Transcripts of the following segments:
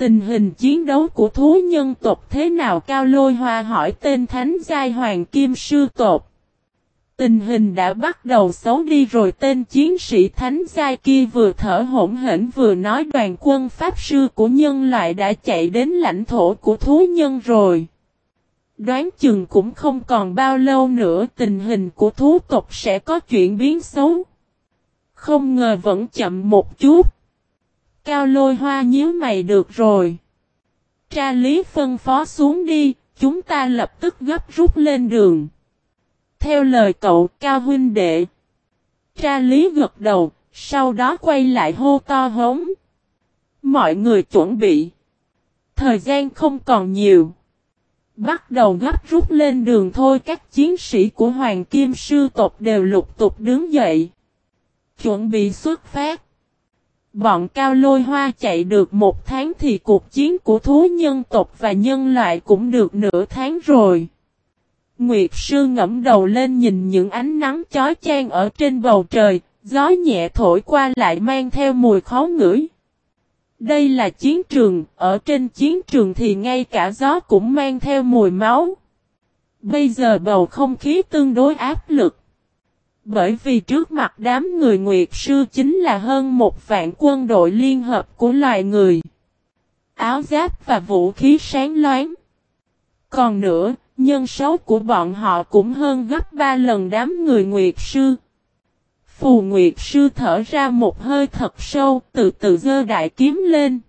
Tình hình chiến đấu của thú nhân tộc thế nào Cao Lôi Hoa hỏi tên Thánh Giai Hoàng Kim Sư tộc. Tình hình đã bắt đầu xấu đi rồi tên chiến sĩ Thánh Giai kia vừa thở hỗn hển vừa nói đoàn quân Pháp Sư của nhân loại đã chạy đến lãnh thổ của thú nhân rồi. Đoán chừng cũng không còn bao lâu nữa tình hình của thú tộc sẽ có chuyển biến xấu. Không ngờ vẫn chậm một chút. Cao lôi hoa nhíu mày được rồi. Tra lý phân phó xuống đi, chúng ta lập tức gấp rút lên đường. Theo lời cậu Cao huynh đệ. Tra lý gật đầu, sau đó quay lại hô to hống. Mọi người chuẩn bị. Thời gian không còn nhiều. Bắt đầu gấp rút lên đường thôi các chiến sĩ của Hoàng Kim Sư tộc đều lục tục đứng dậy. Chuẩn bị xuất phát. Bọn cao lôi hoa chạy được một tháng thì cuộc chiến của thú nhân tộc và nhân loại cũng được nửa tháng rồi. Nguyệt sư ngẫm đầu lên nhìn những ánh nắng chói chang ở trên bầu trời, gió nhẹ thổi qua lại mang theo mùi khó ngửi. Đây là chiến trường, ở trên chiến trường thì ngay cả gió cũng mang theo mùi máu. Bây giờ bầu không khí tương đối áp lực. Bởi vì trước mặt đám người Nguyệt Sư chính là hơn một vạn quân đội liên hợp của loài người. Áo giáp và vũ khí sáng loáng. Còn nữa, nhân số của bọn họ cũng hơn gấp ba lần đám người Nguyệt Sư. Phù Nguyệt Sư thở ra một hơi thật sâu, từ từ dơ đại kiếm lên.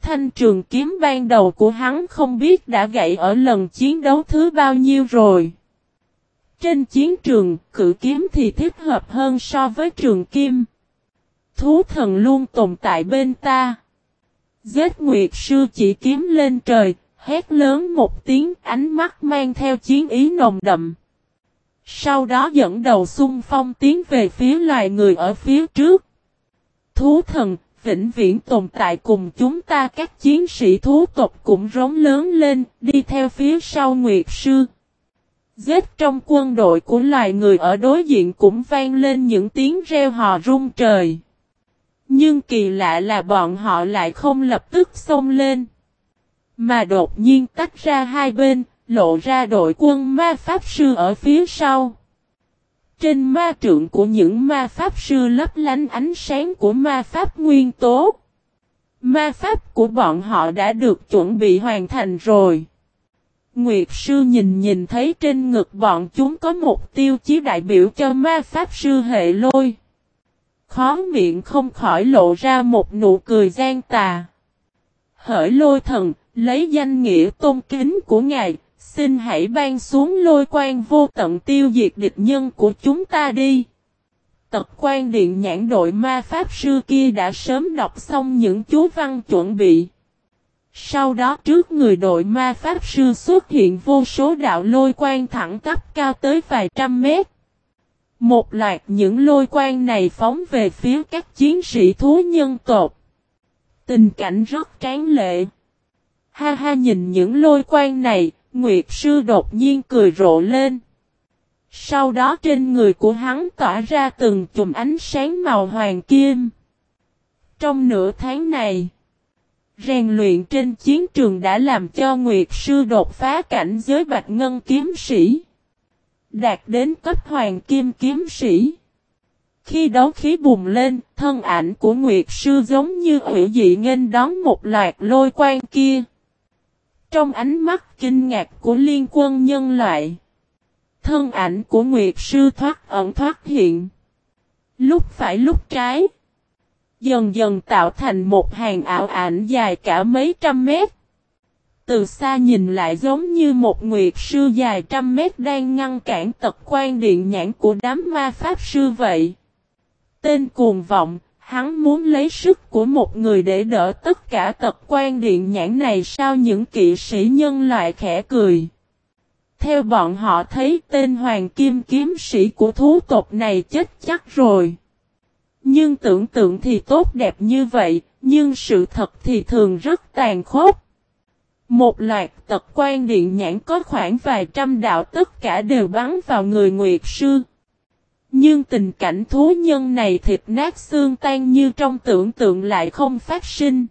Thanh trường kiếm ban đầu của hắn không biết đã gãy ở lần chiến đấu thứ bao nhiêu rồi. Trên chiến trường, cử kiếm thì thích hợp hơn so với trường kim. Thú thần luôn tồn tại bên ta. Giết Nguyệt Sư chỉ kiếm lên trời, hét lớn một tiếng ánh mắt mang theo chiến ý nồng đậm. Sau đó dẫn đầu xung phong tiến về phía loài người ở phía trước. Thú thần, vĩnh viễn tồn tại cùng chúng ta các chiến sĩ thú tộc cũng rống lớn lên, đi theo phía sau Nguyệt Sư. Giết trong quân đội của loài người ở đối diện cũng vang lên những tiếng reo hò rung trời. Nhưng kỳ lạ là bọn họ lại không lập tức xông lên. Mà đột nhiên tách ra hai bên, lộ ra đội quân ma pháp sư ở phía sau. Trên ma trượng của những ma pháp sư lấp lánh ánh sáng của ma pháp nguyên tố. Ma pháp của bọn họ đã được chuẩn bị hoàn thành rồi. Nguyệt sư nhìn nhìn thấy trên ngực bọn chúng có một tiêu chí đại biểu cho ma pháp sư hệ lôi. Khó miệng không khỏi lộ ra một nụ cười gian tà. Hỡi lôi thần, lấy danh nghĩa tôn kính của ngài, xin hãy ban xuống lôi quan vô tận tiêu diệt địch nhân của chúng ta đi. Tật quan điện nhãn đội ma pháp sư kia đã sớm đọc xong những chú văn chuẩn bị. Sau đó trước người đội ma pháp sư xuất hiện vô số đạo lôi quan thẳng tắp cao tới vài trăm mét. Một loạt những lôi quan này phóng về phía các chiến sĩ thú nhân tộc. Tình cảnh rất tráng lệ. Ha ha nhìn những lôi quan này, Nguyệt sư đột nhiên cười rộ lên. Sau đó trên người của hắn tỏa ra từng chùm ánh sáng màu hoàng kim. Trong nửa tháng này, Rèn luyện trên chiến trường đã làm cho Nguyệt Sư đột phá cảnh giới bạch ngân kiếm sĩ. Đạt đến cấp hoàng kim kiếm sĩ. Khi đấu khí bùng lên, thân ảnh của Nguyệt Sư giống như hữu dị nghênh đón một loạt lôi quan kia. Trong ánh mắt kinh ngạc của liên quân nhân loại, thân ảnh của Nguyệt Sư thoát ẩn thoát hiện. Lúc phải lúc trái. Dần dần tạo thành một hàng ảo ảnh dài cả mấy trăm mét. Từ xa nhìn lại giống như một nguyệt sư dài trăm mét đang ngăn cản tật quan điện nhãn của đám ma pháp sư vậy. Tên cuồng vọng, hắn muốn lấy sức của một người để đỡ tất cả tật quan điện nhãn này sao những kỵ sĩ nhân loại khẽ cười. Theo bọn họ thấy tên hoàng kim kiếm sĩ của thú tộc này chết chắc rồi. Nhưng tưởng tượng thì tốt đẹp như vậy, nhưng sự thật thì thường rất tàn khốc. Một loạt tật quan điện nhãn có khoảng vài trăm đạo tất cả đều bắn vào người Nguyệt Sư. Nhưng tình cảnh thú nhân này thịt nát xương tan như trong tưởng tượng lại không phát sinh.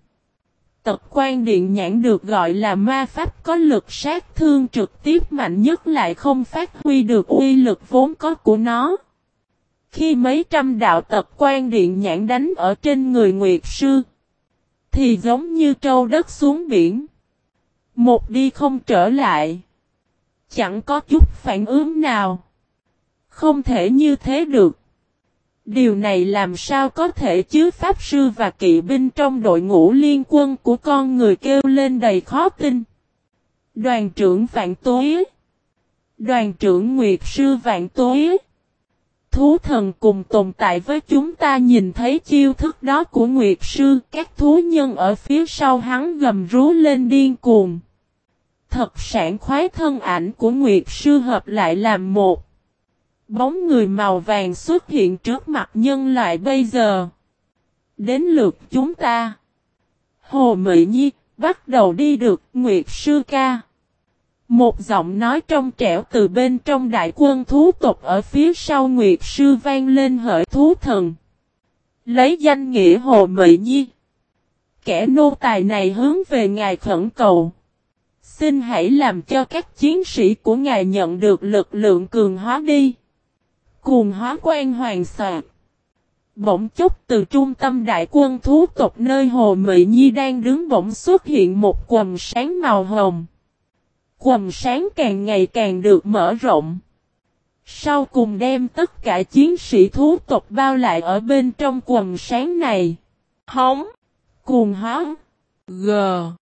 Tật quan điện nhãn được gọi là ma pháp có lực sát thương trực tiếp mạnh nhất lại không phát huy được uy lực vốn có của nó. Khi mấy trăm đạo tật quan điện nhãn đánh ở trên người Nguyệt Sư, thì giống như trâu đất xuống biển. Một đi không trở lại. Chẳng có chút phản ứng nào. Không thể như thế được. Điều này làm sao có thể chứ Pháp Sư và kỵ binh trong đội ngũ liên quân của con người kêu lên đầy khó tin. Đoàn trưởng Vạn Tối Đoàn trưởng Nguyệt Sư Vạn Tối Thú thần cùng tồn tại với chúng ta nhìn thấy chiêu thức đó của Nguyệt Sư Các thú nhân ở phía sau hắn gầm rú lên điên cuồng Thật sản khoái thân ảnh của Nguyệt Sư hợp lại làm một Bóng người màu vàng xuất hiện trước mặt nhân loại bây giờ. Đến lượt chúng ta. Hồ mỹ Nhi, bắt đầu đi được, Nguyệt Sư Ca. Một giọng nói trong trẻo từ bên trong đại quân thú tộc ở phía sau Nguyệt Sư vang lên hỡi thú thần. Lấy danh nghĩa Hồ Mị Nhi. Kẻ nô tài này hướng về ngài khẩn cầu. Xin hãy làm cho các chiến sĩ của ngài nhận được lực lượng cường hóa đi. Cuồng hóa quan hoàng soạt. Bỗng chốc từ trung tâm đại quân thú tộc nơi Hồ Mị Nhi đang đứng bỗng xuất hiện một quần sáng màu hồng. Quầm sáng càng ngày càng được mở rộng. Sau cùng đem tất cả chiến sĩ thú tộc bao lại ở bên trong quầm sáng này. Hóng. Cuồng hóa. G.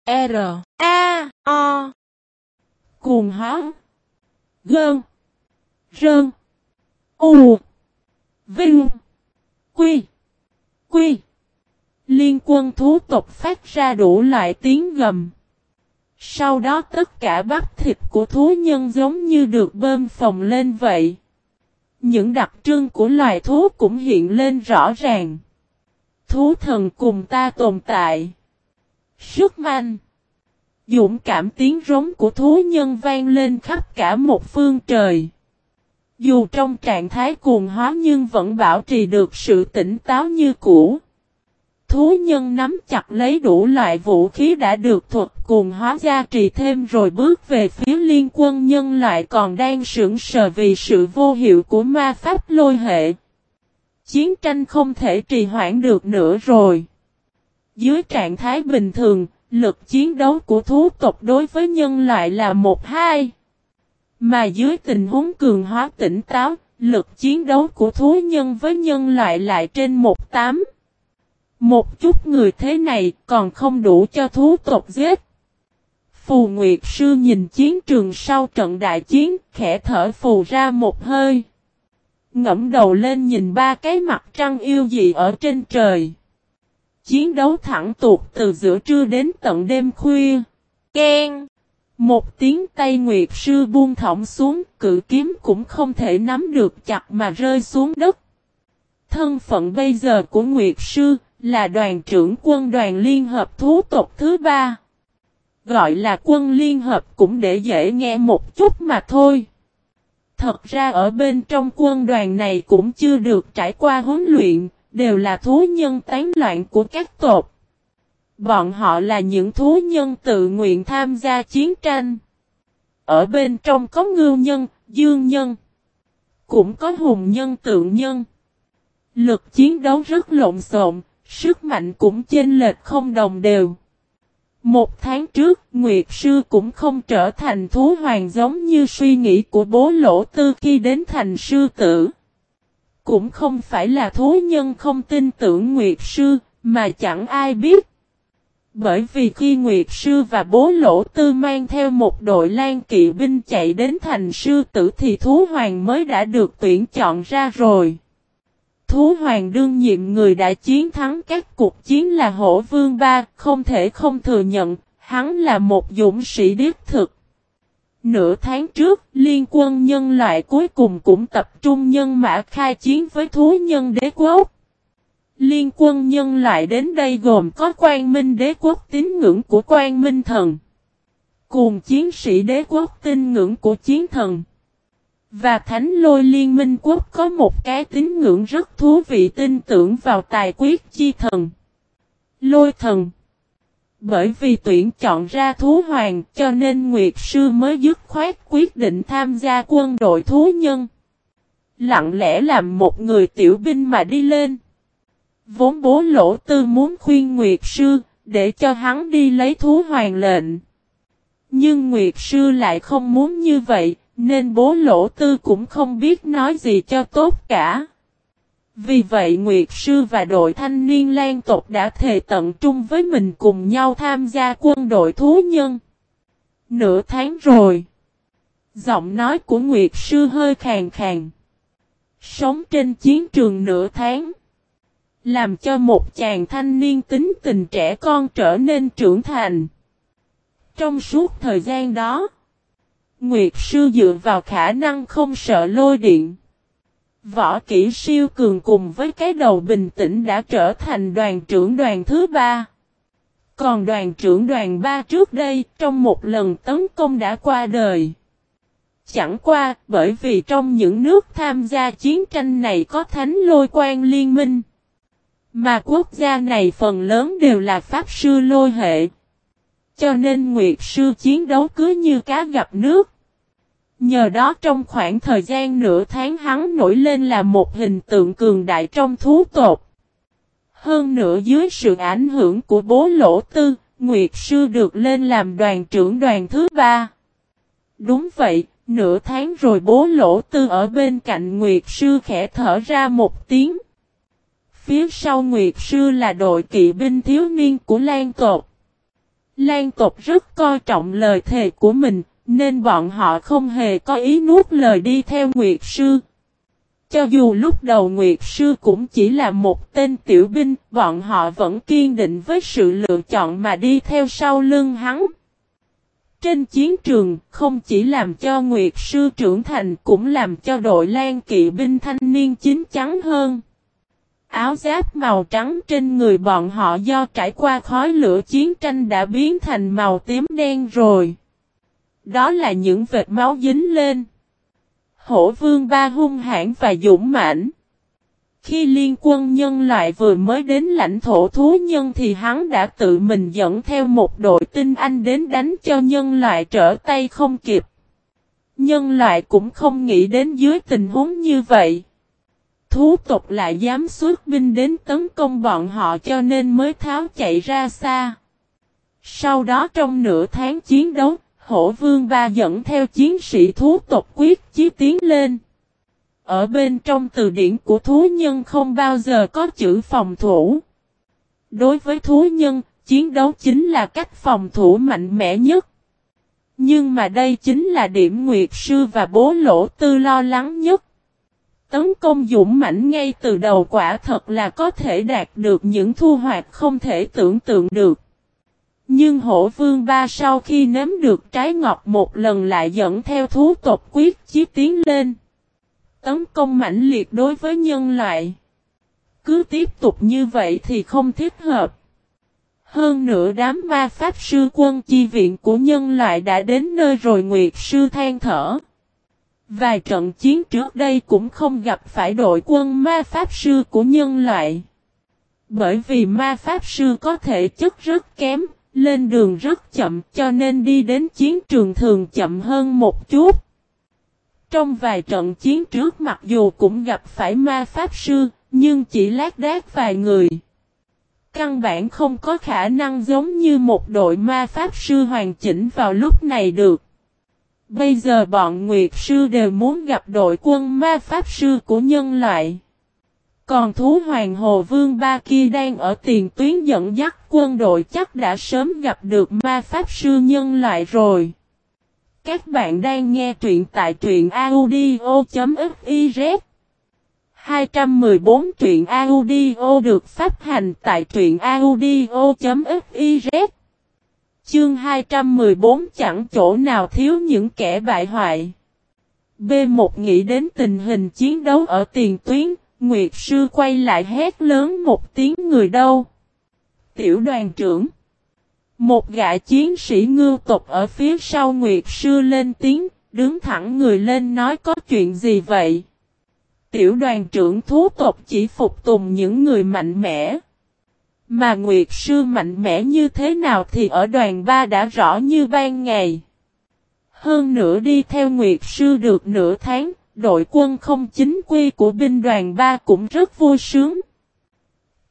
R. A. O. Cuồng hóa. Gơn. Rơn. U. Vinh. Quy. Quy. Liên quân thú tộc phát ra đủ loại tiếng gầm. Sau đó tất cả bắp thịt của thú nhân giống như được bơm phồng lên vậy. Những đặc trưng của loài thú cũng hiện lên rõ ràng. Thú thần cùng ta tồn tại. Sức manh. Dũng cảm tiếng rống của thú nhân vang lên khắp cả một phương trời. Dù trong trạng thái cuồng hóa nhưng vẫn bảo trì được sự tỉnh táo như cũ. Thú nhân nắm chặt lấy đủ loại vũ khí đã được thuật cùng hóa gia trì thêm rồi bước về phía liên quân nhân loại còn đang sững sờ vì sự vô hiệu của ma pháp lôi hệ. Chiến tranh không thể trì hoãn được nữa rồi. Dưới trạng thái bình thường, lực chiến đấu của thú tộc đối với nhân loại là một hai. Mà dưới tình huống cường hóa tỉnh táo, lực chiến đấu của thú nhân với nhân loại lại trên một tám. Một chút người thế này còn không đủ cho thú tộc giết. Phù Nguyệt Sư nhìn chiến trường sau trận đại chiến, khẽ thở phù ra một hơi. Ngẫm đầu lên nhìn ba cái mặt trăng yêu dị ở trên trời. Chiến đấu thẳng tuột từ giữa trưa đến tận đêm khuya. Ken! Một tiếng tay Nguyệt Sư buông thõng xuống, cự kiếm cũng không thể nắm được chặt mà rơi xuống đất. Thân phận bây giờ của Nguyệt Sư là đoàn trưởng quân đoàn liên hợp thú tộc thứ ba. Gọi là quân liên hợp cũng để dễ nghe một chút mà thôi. Thật ra ở bên trong quân đoàn này cũng chưa được trải qua huấn luyện, đều là thú nhân tán loạn của các tộc. Bọn họ là những thú nhân tự nguyện tham gia chiến tranh. Ở bên trong có ngưu nhân, dương nhân. Cũng có hùng nhân tượng nhân. Lực chiến đấu rất lộn xộn, sức mạnh cũng chênh lệch không đồng đều. Một tháng trước, Nguyệt Sư cũng không trở thành thú hoàng giống như suy nghĩ của bố lỗ tư khi đến thành sư tử. Cũng không phải là thú nhân không tin tưởng Nguyệt Sư, mà chẳng ai biết. Bởi vì khi Nguyệt Sư và bố Lỗ Tư mang theo một đội lan kỵ binh chạy đến thành sư tử thì Thú Hoàng mới đã được tuyển chọn ra rồi. Thú Hoàng đương nhiệm người đã chiến thắng các cuộc chiến là Hổ Vương Ba, không thể không thừa nhận, hắn là một dũng sĩ điếp thực. Nửa tháng trước, liên quân nhân loại cuối cùng cũng tập trung nhân mã khai chiến với thú nhân đế quốc. Liên quân nhân loại đến đây gồm có quan minh đế quốc tín ngưỡng của quan minh thần. Cùng chiến sĩ đế quốc tín ngưỡng của chiến thần. Và thánh lôi liên minh quốc có một cái tín ngưỡng rất thú vị tin tưởng vào tài quyết chi thần. Lôi thần. Bởi vì tuyển chọn ra thú hoàng cho nên Nguyệt Sư mới dứt khoát quyết định tham gia quân đội thú nhân. Lặng lẽ làm một người tiểu binh mà đi lên. Vốn bố lỗ tư muốn khuyên Nguyệt Sư, để cho hắn đi lấy thú hoàng lệnh. Nhưng Nguyệt Sư lại không muốn như vậy, nên bố lỗ tư cũng không biết nói gì cho tốt cả. Vì vậy Nguyệt Sư và đội thanh niên lan tộc đã thề tận trung với mình cùng nhau tham gia quân đội thú nhân. Nửa tháng rồi. Giọng nói của Nguyệt Sư hơi khàn khàn. Sống trên chiến trường nửa tháng. Làm cho một chàng thanh niên tính tình trẻ con trở nên trưởng thành. Trong suốt thời gian đó, Nguyệt Sư dựa vào khả năng không sợ lôi điện. Võ kỹ siêu cường cùng với cái đầu bình tĩnh đã trở thành đoàn trưởng đoàn thứ ba. Còn đoàn trưởng đoàn ba trước đây trong một lần tấn công đã qua đời. Chẳng qua, bởi vì trong những nước tham gia chiến tranh này có thánh lôi quan liên minh. Mà quốc gia này phần lớn đều là pháp sư lôi hệ. Cho nên Nguyệt sư chiến đấu cứ như cá gặp nước. Nhờ đó trong khoảng thời gian nửa tháng hắn nổi lên là một hình tượng cường đại trong thú tộc. Hơn nữa dưới sự ảnh hưởng của bố lỗ tư, Nguyệt sư được lên làm đoàn trưởng đoàn thứ ba. Đúng vậy, nửa tháng rồi bố lỗ tư ở bên cạnh Nguyệt sư khẽ thở ra một tiếng. Phía sau Nguyệt Sư là đội kỵ binh thiếu niên của Lan Tột. Lan tộc rất coi trọng lời thề của mình, nên bọn họ không hề có ý nuốt lời đi theo Nguyệt Sư. Cho dù lúc đầu Nguyệt Sư cũng chỉ là một tên tiểu binh, bọn họ vẫn kiên định với sự lựa chọn mà đi theo sau lưng hắn. Trên chiến trường, không chỉ làm cho Nguyệt Sư trưởng thành cũng làm cho đội lan kỵ binh thanh niên chín chắn hơn. Áo giáp màu trắng trên người bọn họ do trải qua khói lửa chiến tranh đã biến thành màu tím đen rồi. Đó là những vệt máu dính lên. Hổ vương ba hung hãn và dũng mãnh. Khi liên quân nhân loại vừa mới đến lãnh thổ thú nhân thì hắn đã tự mình dẫn theo một đội tinh anh đến đánh cho nhân loại trở tay không kịp. Nhân loại cũng không nghĩ đến dưới tình huống như vậy thú tộc lại dám xuất binh đến tấn công bọn họ cho nên mới tháo chạy ra xa. Sau đó trong nửa tháng chiến đấu, hổ vương ba dẫn theo chiến sĩ thú tộc quyết chí tiến lên. Ở bên trong từ điển của thú nhân không bao giờ có chữ phòng thủ. Đối với thú nhân, chiến đấu chính là cách phòng thủ mạnh mẽ nhất. Nhưng mà đây chính là điểm Nguyệt Sư và bố lỗ tư lo lắng nhất. Tấn công dũng mãnh ngay từ đầu quả thật là có thể đạt được những thu hoạch không thể tưởng tượng được. Nhưng hổ vương ba sau khi nếm được trái ngọt một lần lại dẫn theo thú tộc quyết chí tiến lên. Tấn công mãnh liệt đối với nhân loại. Cứ tiếp tục như vậy thì không thích hợp. Hơn nữa đám ma pháp sư quân chi viện của nhân loại đã đến nơi rồi Nguyệt sư than thở. Vài trận chiến trước đây cũng không gặp phải đội quân ma pháp sư của nhân loại. Bởi vì ma pháp sư có thể chất rất kém, lên đường rất chậm cho nên đi đến chiến trường thường chậm hơn một chút. Trong vài trận chiến trước mặc dù cũng gặp phải ma pháp sư, nhưng chỉ lát đác vài người. Căn bản không có khả năng giống như một đội ma pháp sư hoàn chỉnh vào lúc này được. Bây giờ bọn Nguyệt Sư đều muốn gặp đội quân ma pháp sư của nhân loại. Còn thú hoàng hồ vương ba kia đang ở tiền tuyến dẫn dắt quân đội chắc đã sớm gặp được ma pháp sư nhân loại rồi. Các bạn đang nghe truyện tại truyện audio.fiz 214 truyện audio được phát hành tại truyện audio.fiz Chương 214 chẳng chỗ nào thiếu những kẻ bại hoại. B1 nghĩ đến tình hình chiến đấu ở tiền tuyến, Nguyệt Sư quay lại hét lớn một tiếng người đâu. Tiểu đoàn trưởng. Một gã chiến sĩ ngưu tộc ở phía sau Nguyệt Sư lên tiếng, đứng thẳng người lên nói có chuyện gì vậy. Tiểu đoàn trưởng thú tộc chỉ phục tùng những người mạnh mẽ. Mà Nguyệt Sư mạnh mẽ như thế nào thì ở đoàn ba đã rõ như ban ngày. Hơn nữa đi theo Nguyệt Sư được nửa tháng, đội quân không chính quy của binh đoàn ba cũng rất vui sướng.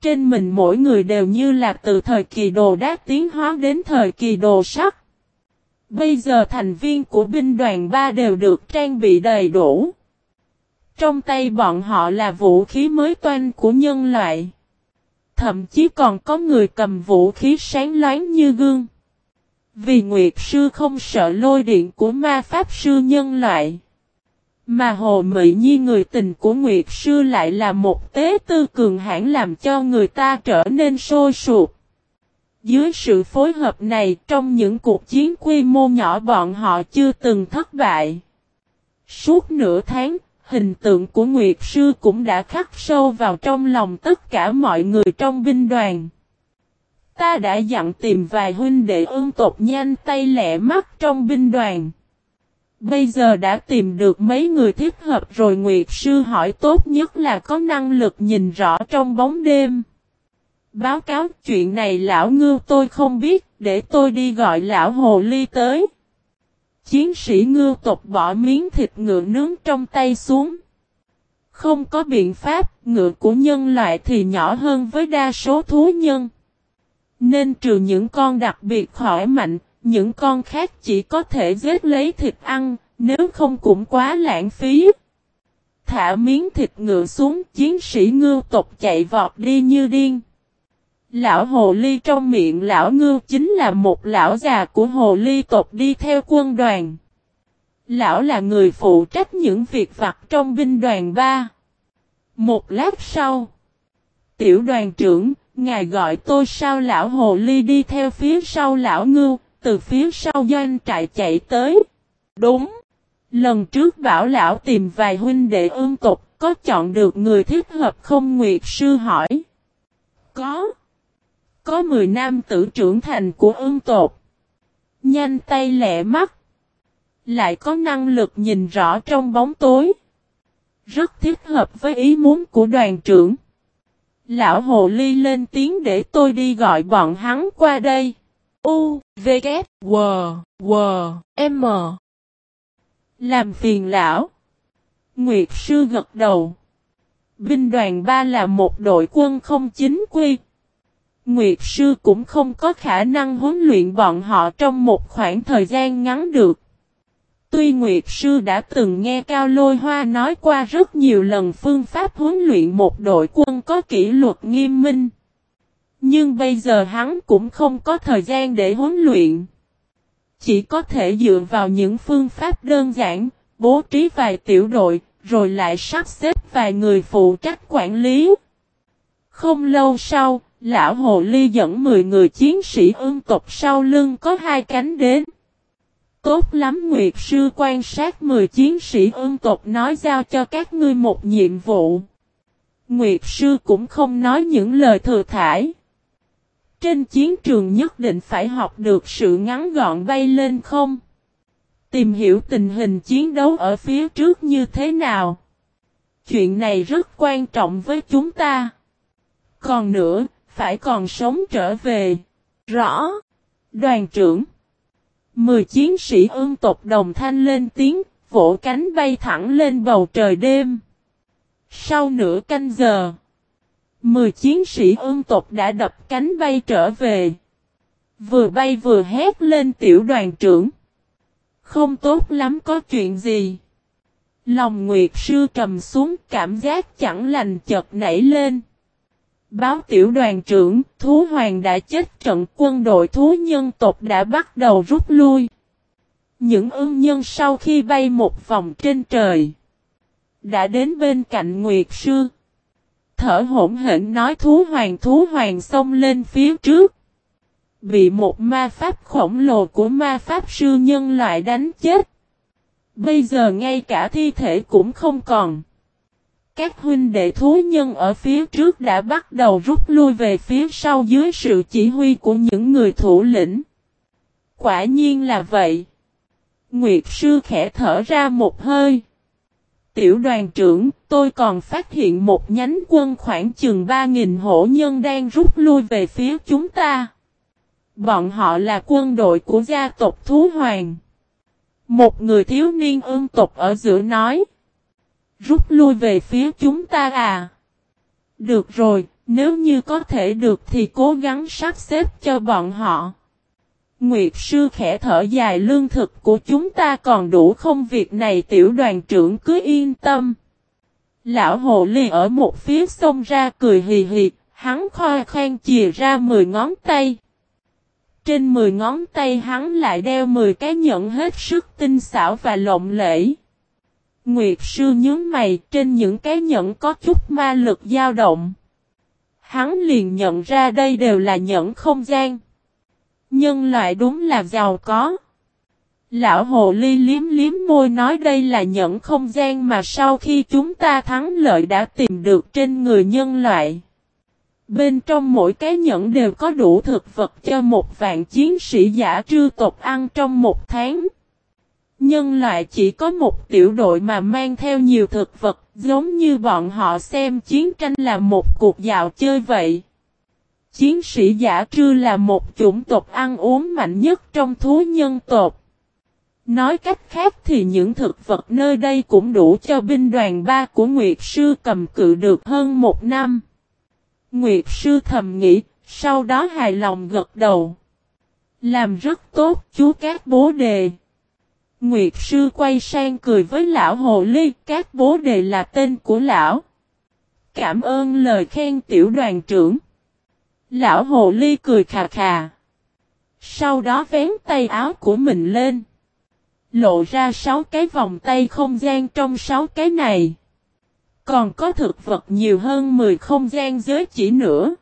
Trên mình mỗi người đều như là từ thời kỳ đồ đát tiến hóa đến thời kỳ đồ sắt. Bây giờ thành viên của binh đoàn Ba đều được trang bị đầy đủ. Trong tay bọn họ là vũ khí mới toanh của nhân loại. Thậm chí còn có người cầm vũ khí sáng loáng như gương. Vì Nguyệt Sư không sợ lôi điện của ma Pháp Sư nhân loại. Mà Hồ Mị Nhi người tình của Nguyệt Sư lại là một tế tư cường hãn làm cho người ta trở nên sôi sụp. Dưới sự phối hợp này trong những cuộc chiến quy mô nhỏ bọn họ chưa từng thất bại. Suốt nửa tháng, hình tượng của Nguyệt Sư cũng đã khắc sâu vào trong lòng tất cả mọi người trong binh đoàn. Ta đã dặn tìm vài huynh đệ ương tộc nhanh tay lẹ mắt trong binh đoàn. Bây giờ đã tìm được mấy người thích hợp rồi Nguyệt Sư hỏi tốt nhất là có năng lực nhìn rõ trong bóng đêm. Báo cáo chuyện này lão ngưu tôi không biết, để tôi đi gọi lão hồ ly tới. Chiến sĩ ngưu tộc bỏ miếng thịt ngựa nướng trong tay xuống. Không có biện pháp, ngựa của nhân loại thì nhỏ hơn với đa số thú nhân. Nên trừ những con đặc biệt khỏi mạnh, những con khác chỉ có thể giết lấy thịt ăn, nếu không cũng quá lãng phí. Thả miếng thịt ngựa xuống, chiến sĩ ngưu tộc chạy vọt đi như điên. Lão hồ ly trong miệng lão ngưu chính là một lão già của hồ ly tộc đi theo quân đoàn. Lão là người phụ trách những việc vặt trong binh đoàn ba. Một lát sau, tiểu đoàn trưởng, ngài gọi tôi sao lão hồ ly đi theo phía sau lão ngưu, từ phía sau doanh trại chạy tới. Đúng. Lần trước bảo lão tìm vài huynh đệ ương tộc, có chọn được người thích hợp không Nguyệt Sư hỏi. Có. Có 10 nam tử trưởng thành của ương tộc. Nhanh tay lẹ mắt. Lại có năng lực nhìn rõ trong bóng tối. Rất thích hợp với ý muốn của đoàn trưởng. Lão hồ ly lên tiếng để tôi đi gọi bọn hắn qua đây. U, V, K, W, W, M. Làm phiền lão. Nguyệt sư gật đầu. Binh đoàn 3 là một đội quân không chính quy. Nguyệt sư cũng không có khả năng huấn luyện bọn họ trong một khoảng thời gian ngắn được. Tuy Nguyệt sư đã từng nghe Cao Lôi Hoa nói qua rất nhiều lần phương pháp huấn luyện một đội quân có kỷ luật nghiêm minh. Nhưng bây giờ hắn cũng không có thời gian để huấn luyện. Chỉ có thể dựa vào những phương pháp đơn giản, bố trí vài tiểu đội, rồi lại sắp xếp vài người phụ trách quản lý. Không lâu sau, lão hồ ly dẫn 10 người chiến sĩ ương tộc sau lưng có hai cánh đến. Tốt lắm Nguyệt Sư quan sát 10 chiến sĩ ương tộc nói giao cho các ngươi một nhiệm vụ. Nguyệt Sư cũng không nói những lời thừa thải. Trên chiến trường nhất định phải học được sự ngắn gọn bay lên không? Tìm hiểu tình hình chiến đấu ở phía trước như thế nào? Chuyện này rất quan trọng với chúng ta. Còn nữa, phải còn sống trở về. Rõ. Đoàn trưởng. Mười chiến sĩ ương tộc đồng thanh lên tiếng, vỗ cánh bay thẳng lên bầu trời đêm. Sau nửa canh giờ, mười chiến sĩ ương tộc đã đập cánh bay trở về. Vừa bay vừa hét lên tiểu đoàn trưởng. Không tốt lắm có chuyện gì. Lòng Nguyệt Sư trầm xuống cảm giác chẳng lành chợt nảy lên. Báo tiểu đoàn trưởng, thú hoàng đã chết trận quân đội thú nhân tộc đã bắt đầu rút lui. Những ương nhân sau khi bay một vòng trên trời, đã đến bên cạnh Nguyệt Sư. Thở hổn hển nói thú hoàng thú hoàng xông lên phía trước. Bị một ma pháp khổng lồ của ma pháp sư nhân loại đánh chết. Bây giờ ngay cả thi thể cũng không còn. Các huynh đệ thú nhân ở phía trước đã bắt đầu rút lui về phía sau dưới sự chỉ huy của những người thủ lĩnh. Quả nhiên là vậy. Nguyệt sư khẽ thở ra một hơi. Tiểu đoàn trưởng, tôi còn phát hiện một nhánh quân khoảng chừng 3.000 hổ nhân đang rút lui về phía chúng ta. Bọn họ là quân đội của gia tộc Thú Hoàng. Một người thiếu niên ương tộc ở giữa nói. Rút lui về phía chúng ta à? Được rồi, nếu như có thể được thì cố gắng sắp xếp cho bọn họ. Nguyệt sư khẽ thở dài lương thực của chúng ta còn đủ không việc này tiểu đoàn trưởng cứ yên tâm. Lão hồ ly ở một phía sông ra cười hì hì, hắn khoa khoan chìa ra 10 ngón tay. Trên 10 ngón tay hắn lại đeo 10 cái nhẫn hết sức tinh xảo và lộng lẫy. Nguyệt sư nhớ mày trên những cái nhẫn có chút ma lực dao động. Hắn liền nhận ra đây đều là nhẫn không gian. Nhân loại đúng là giàu có. Lão hồ ly liếm liếm môi nói đây là nhẫn không gian mà sau khi chúng ta thắng lợi đã tìm được trên người nhân loại. Bên trong mỗi cái nhẫn đều có đủ thực vật cho một vạn chiến sĩ giả trư tộc ăn trong một tháng. Nhân loại chỉ có một tiểu đội mà mang theo nhiều thực vật, giống như bọn họ xem chiến tranh là một cuộc dạo chơi vậy. Chiến sĩ giả trư là một chủng tộc ăn uống mạnh nhất trong thú nhân tộc. Nói cách khác thì những thực vật nơi đây cũng đủ cho binh đoàn ba của Nguyệt Sư cầm cự được hơn một năm. Nguyệt Sư thầm nghĩ, sau đó hài lòng gật đầu. Làm rất tốt chú các bố đề. Nguyệt Sư quay sang cười với lão Hồ Ly, các bố đề là tên của lão. Cảm ơn lời khen tiểu đoàn trưởng. Lão Hồ Ly cười khà khà. Sau đó vén tay áo của mình lên. Lộ ra sáu cái vòng tay không gian trong sáu cái này. Còn có thực vật nhiều hơn 10 không gian giới chỉ nữa.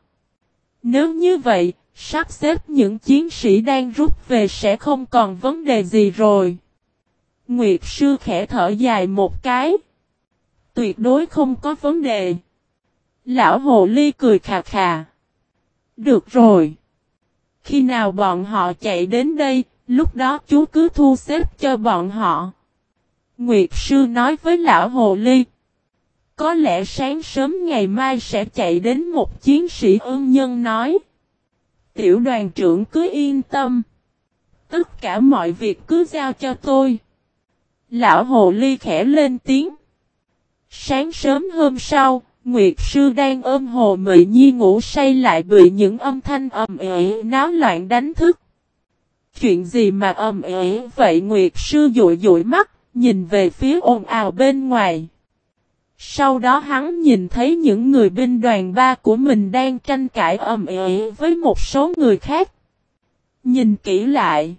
Nếu như vậy, sắp xếp những chiến sĩ đang rút về sẽ không còn vấn đề gì rồi. Nguyệt sư khẽ thở dài một cái. Tuyệt đối không có vấn đề. Lão hồ ly cười khà khà. Được rồi. Khi nào bọn họ chạy đến đây, lúc đó chú cứ thu xếp cho bọn họ. Nguyệt sư nói với lão hồ ly. Có lẽ sáng sớm ngày mai sẽ chạy đến một chiến sĩ ương nhân nói. Tiểu đoàn trưởng cứ yên tâm. Tất cả mọi việc cứ giao cho tôi. Lão hồ ly khẽ lên tiếng. Sáng sớm hôm sau, Nguyệt sư đang ôm hồ mị nhi ngủ say lại bị những âm thanh ầm ĩ náo loạn đánh thức. Chuyện gì mà ầm ĩ vậy Nguyệt sư dụi dụi mắt, nhìn về phía ồn ào bên ngoài. Sau đó hắn nhìn thấy những người binh đoàn ba của mình đang tranh cãi ầm ĩ với một số người khác. Nhìn kỹ lại.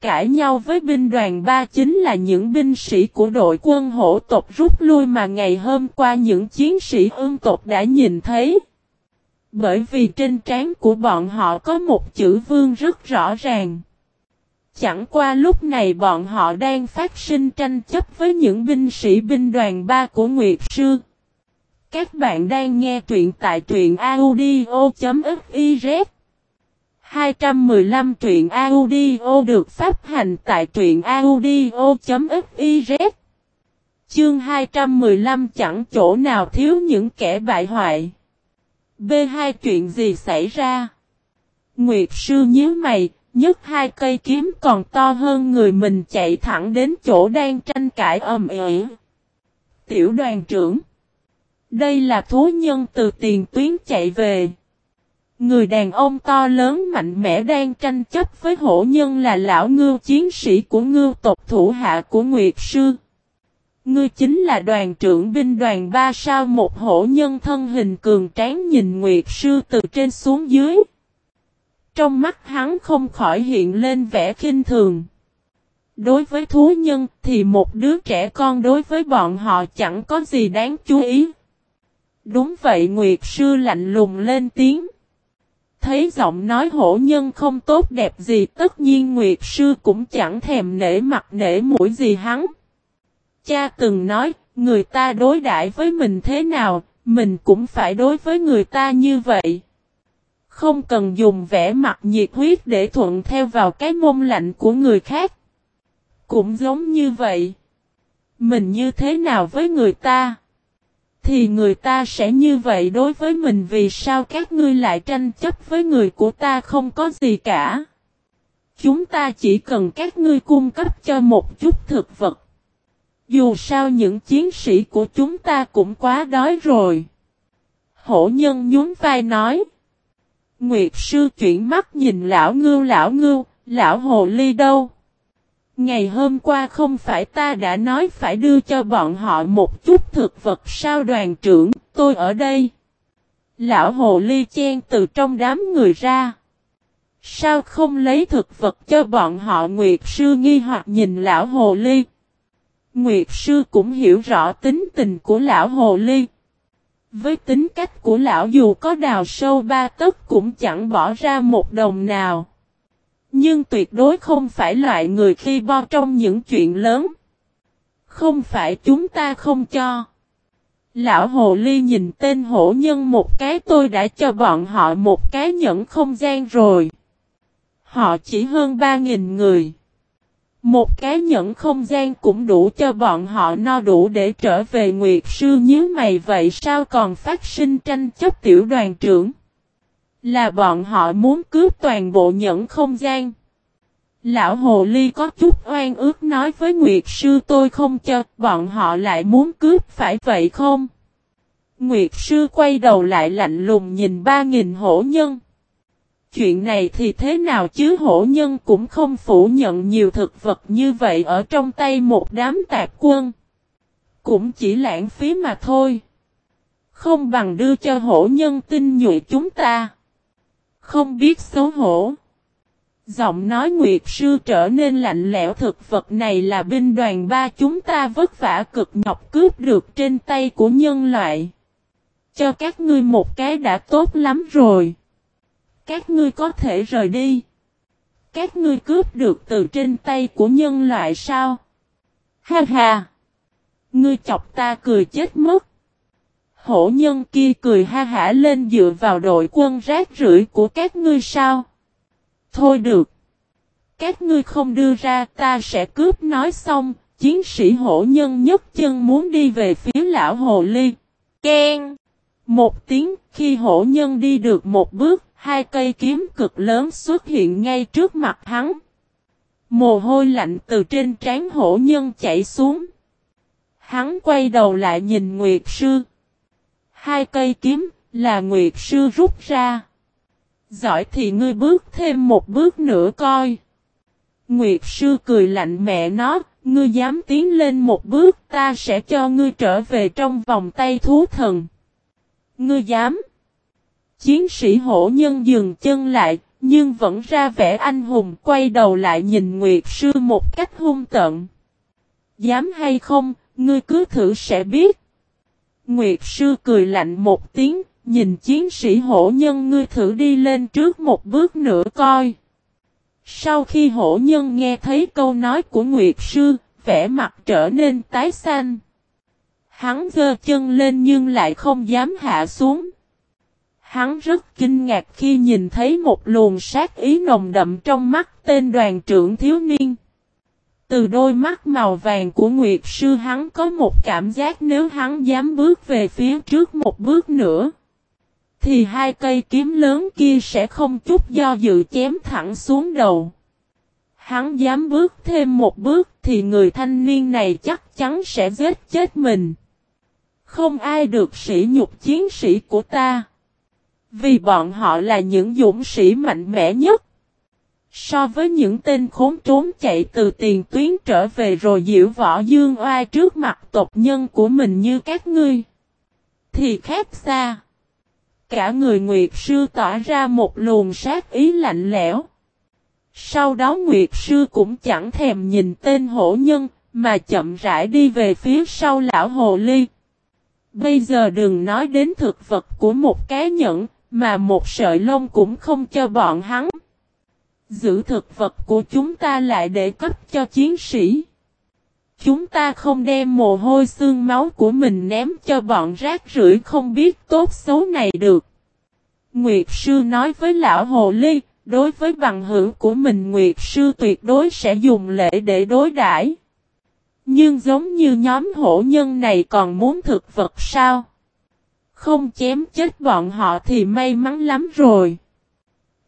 Cãi nhau với binh đoàn ba chính là những binh sĩ của đội quân hổ tộc rút lui mà ngày hôm qua những chiến sĩ ương tộc đã nhìn thấy. Bởi vì trên trán của bọn họ có một chữ vương rất rõ ràng. Chẳng qua lúc này bọn họ đang phát sinh tranh chấp với những binh sĩ binh đoàn ba của Nguyệt Sư. Các bạn đang nghe truyện tại truyện audio.fif 215 truyện audio được phát hành tại truyện audio.fiz Chương 215 chẳng chỗ nào thiếu những kẻ bại hoại. B2 chuyện gì xảy ra? Nguyệt sư nhíu mày, nhấc hai cây kiếm còn to hơn người mình chạy thẳng đến chỗ đang tranh cãi ầm ĩ. Tiểu đoàn trưởng. Đây là thú nhân từ tiền tuyến chạy về. Người đàn ông to lớn mạnh mẽ đang tranh chấp với hổ nhân là lão ngưu chiến sĩ của ngưu tộc thủ hạ của Nguyệt Sư. Ngươi chính là đoàn trưởng binh đoàn ba sao một hổ nhân thân hình cường tráng nhìn Nguyệt Sư từ trên xuống dưới. Trong mắt hắn không khỏi hiện lên vẻ khinh thường. Đối với thú nhân thì một đứa trẻ con đối với bọn họ chẳng có gì đáng chú ý. Đúng vậy Nguyệt Sư lạnh lùng lên tiếng. Thấy giọng nói hổ nhân không tốt đẹp gì tất nhiên Nguyệt Sư cũng chẳng thèm nể mặt nể mũi gì hắn. Cha từng nói, người ta đối đãi với mình thế nào, mình cũng phải đối với người ta như vậy. Không cần dùng vẻ mặt nhiệt huyết để thuận theo vào cái mông lạnh của người khác. Cũng giống như vậy. Mình như thế nào với người ta? Thì người ta sẽ như vậy đối với mình vì sao các ngươi lại tranh chấp với người của ta không có gì cả. Chúng ta chỉ cần các ngươi cung cấp cho một chút thực vật. Dù sao những chiến sĩ của chúng ta cũng quá đói rồi. Hổ nhân nhún vai nói. Nguyệt sư chuyển mắt nhìn lão ngưu lão ngưu, lão hồ ly đâu? Ngày hôm qua không phải ta đã nói phải đưa cho bọn họ một chút thực vật sao đoàn trưởng, tôi ở đây. Lão hồ ly chen từ trong đám người ra. Sao không lấy thực vật cho bọn họ Nguyệt sư nghi hoặc nhìn lão hồ ly. Nguyệt sư cũng hiểu rõ tính tình của lão hồ ly. Với tính cách của lão dù có đào sâu ba tấc cũng chẳng bỏ ra một đồng nào. Nhưng tuyệt đối không phải loại người khi bo trong những chuyện lớn. Không phải chúng ta không cho. Lão Hồ Ly nhìn tên hổ nhân một cái, tôi đã cho bọn họ một cái nhẫn không gian rồi. Họ chỉ hơn 3.000 người. Một cái nhẫn không gian cũng đủ cho bọn họ no đủ để trở về Nguyệt Sư nhớ mày, vậy sao còn phát sinh tranh chấp tiểu đoàn trưởng. Là bọn họ muốn cướp toàn bộ nhẫn không gian. Lão Hồ Ly có chút oan ước nói với Nguyệt Sư tôi không cho, bọn họ lại muốn cướp phải vậy không? Nguyệt Sư quay đầu lại lạnh lùng nhìn ba nghìn hổ nhân. Chuyện này thì thế nào chứ hổ nhân cũng không phủ nhận nhiều thực vật như vậy ở trong tay một đám tạp quân. Cũng chỉ lãng phí mà thôi. Không bằng đưa cho hổ nhân tinh nhuệ chúng ta. Không biết xấu hổ. Giọng nói Nguyệt Sư trở nên lạnh lẽo, thực vật này là binh đoàn ba chúng ta vất vả cực nhọc cướp được trên tay của nhân loại. Cho các ngươi một cái đã tốt lắm rồi. Các ngươi có thể rời đi. Các ngươi cướp được từ trên tay của nhân loại sao? Ha ha! Ngươi chọc ta cười chết mất. Hổ nhân kia cười ha hả lên dựa vào đội quân rác rưởi của các ngươi sao? Thôi được. Các ngươi không đưa ra, ta sẽ cướp nói xong. Chiến sĩ hổ nhân nhất chân muốn đi về phía lão hồ ly. Ken. Một tiếng, khi hổ nhân đi được một bước. Hai cây kiếm cực lớn xuất hiện ngay trước mặt hắn. Mồ hôi lạnh từ trên trán hổ nhân chảy xuống. Hắn quay đầu lại nhìn Nguyệt Sư. Hai cây kiếm là Nguyệt Sư rút ra. Giỏi thì ngươi bước thêm một bước nữa coi. Nguyệt sư cười lạnh mẹ nó, ngươi dám tiến lên một bước ta sẽ cho ngươi trở về trong vòng tay thú thần. Ngươi dám. Chiến sĩ hổ nhân dừng chân lại, nhưng vẫn ra vẻ anh hùng quay đầu lại nhìn Nguyệt sư một cách hung tận. Dám hay không, ngươi cứ thử sẽ biết. Nguyệt sư cười lạnh một tiếng, Nhìn chiến sĩ hổ nhân ngươi thử đi lên trước một bước nữa coi. Sau khi hổ nhân nghe thấy câu nói của Nguyệt Sư, vẻ mặt trở nên tái xanh. Hắn giơ chân lên nhưng lại không dám hạ xuống. Hắn rất kinh ngạc khi nhìn thấy một luồng sát ý nồng đậm trong mắt tên đoàn trưởng thiếu niên. Từ đôi mắt màu vàng của Nguyệt Sư hắn có một cảm giác nếu hắn dám bước về phía trước một bước nữa, thì hai cây kiếm lớn kia sẽ không chút do dự chém thẳng xuống đầu. Hắn dám bước thêm một bước thì người thanh niên này chắc chắn sẽ giết chết mình. Không ai được sỉ nhục chiến sĩ của ta. Vì bọn họ là những dũng sĩ mạnh mẽ nhất. So với những tên khốn trốn chạy từ tiền tuyến trở về rồi diễu võ dương oai trước mặt tộc nhân của mình như các ngươi. Thì khác xa. Cả người Nguyệt Sư tỏa ra một luồng sát ý lạnh lẽo. Sau đó Nguyệt Sư cũng chẳng thèm nhìn tên hổ nhân, mà chậm rãi đi về phía sau lão hồ ly. Bây giờ đừng nói đến thực vật của một cá nhẫn, mà một sợi lông cũng không cho bọn hắn. Giữ thực vật của chúng ta lại để cấp cho chiến sĩ. Chúng ta không đem mồ hôi xương máu của mình ném cho bọn rác rưởi không biết tốt xấu này được. Nguyệt sư nói với lão hồ ly, đối với bằng hữu của mình Nguyệt sư tuyệt đối sẽ dùng lễ để đối đãi. Nhưng giống như nhóm hổ nhân này còn muốn thực vật sao? Không chém chết bọn họ thì may mắn lắm rồi.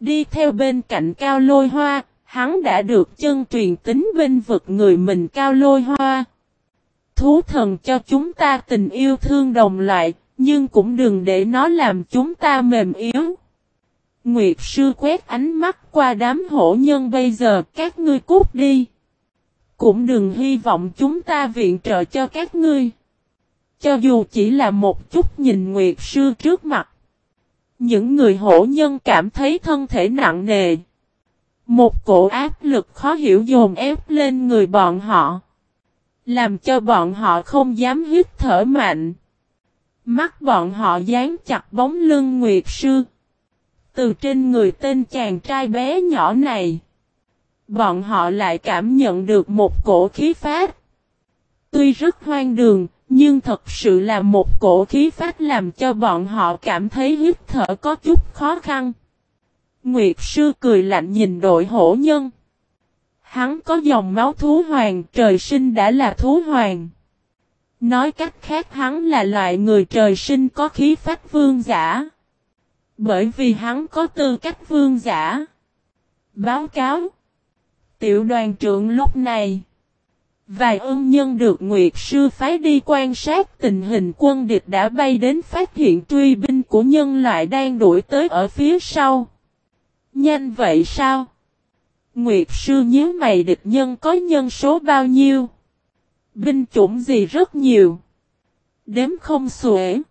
Đi theo bên cạnh cao lôi hoa, hắn đã được chân truyền tính bên vực người mình cao lôi hoa. Thú thần cho chúng ta tình yêu thương đồng loại, nhưng cũng đừng để nó làm chúng ta mềm yếu. Nguyệt sư quét ánh mắt qua đám hổ nhân bây giờ các ngươi cút đi. Cũng đừng hy vọng chúng ta viện trợ cho các ngươi. Cho dù chỉ là một chút nhìn Nguyệt sư trước mặt. Những người hổ nhân cảm thấy thân thể nặng nề. Một cổ áp lực khó hiểu dồn ép lên người bọn họ. Làm cho bọn họ không dám hít thở mạnh. Mắt bọn họ dán chặt bóng lưng Nguyệt Sư. Từ trên người tên chàng trai bé nhỏ này. Bọn họ lại cảm nhận được một cổ khí phát. Tuy rất hoang đường, nhưng thật sự là một cổ khí phát làm cho bọn họ cảm thấy hít thở có chút khó khăn. Nguyệt sư cười lạnh nhìn đội hổ nhân. Hắn có dòng máu thú hoàng, trời sinh đã là thú hoàng. Nói cách khác hắn là loại người trời sinh có khí phách vương giả. Bởi vì hắn có tư cách vương giả. Báo cáo. Tiểu đoàn trưởng lúc này. Vài ân nhân được Nguyệt Sư phái đi quan sát tình hình quân địch đã bay đến phát hiện truy binh của nhân loại đang đuổi tới ở phía sau. Nhanh vậy sao? Nguyệt Sư nhớ mày địch nhân có nhân số bao nhiêu? Binh chủng gì rất nhiều. Đếm không xuể.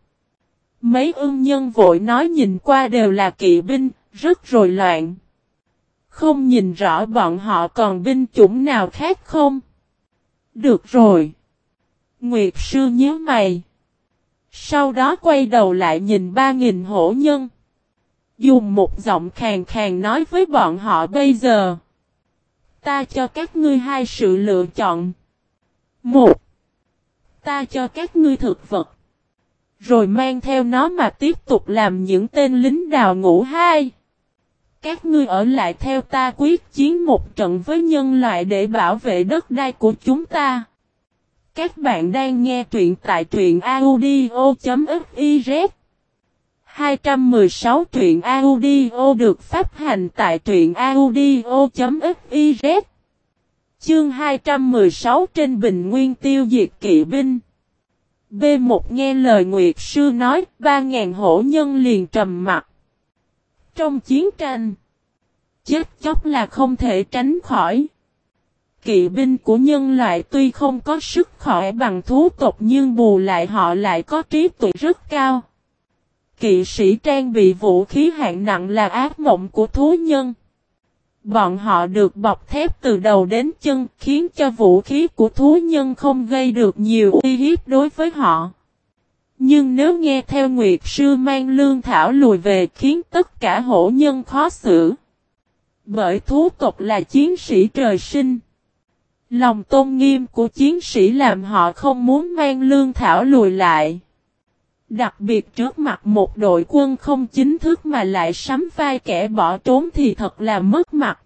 Mấy ưng nhân vội nói nhìn qua đều là kỵ binh, rất rồi loạn. Không nhìn rõ bọn họ còn binh chủng nào khác không? Được rồi. Nguyệt sư nhớ mày. Sau đó quay đầu lại nhìn ba nghìn hổ nhân. Dùng một giọng khàn khàn nói với bọn họ bây giờ. Ta cho các ngươi hai sự lựa chọn. Một. Ta cho các ngươi thực vật. Rồi mang theo nó mà tiếp tục làm những tên lính đào ngũ hai. Các ngươi ở lại theo ta quyết chiến một trận với nhân loại để bảo vệ đất đai của chúng ta. Các bạn đang nghe truyện tại truyện audio.fiz 216 truyện audio được phát hành tại truyện audio.fiz Chương 216 trên bình nguyên tiêu diệt kỵ binh B1 nghe lời Nguyệt Sư nói, 3.000 hổ nhân liền trầm mặt. Trong chiến tranh, chết chóc là không thể tránh khỏi. Kỵ binh của nhân loại tuy không có sức khỏe bằng thú tộc nhưng bù lại họ lại có trí tuệ rất cao. Kỵ sĩ trang bị vũ khí hạng nặng là ác mộng của thú nhân. Bọn họ được bọc thép từ đầu đến chân khiến cho vũ khí của thú nhân không gây được nhiều uy hiếp đối với họ. Nhưng nếu nghe theo Nguyệt Sư mang lương thảo lùi về khiến tất cả hổ nhân khó xử. Bởi thú tộc là chiến sĩ trời sinh. Lòng tôn nghiêm của chiến sĩ làm họ không muốn mang lương thảo lùi lại. Đặc biệt trước mặt một đội quân không chính thức mà lại sắm vai kẻ bỏ trốn thì thật là mất mặt.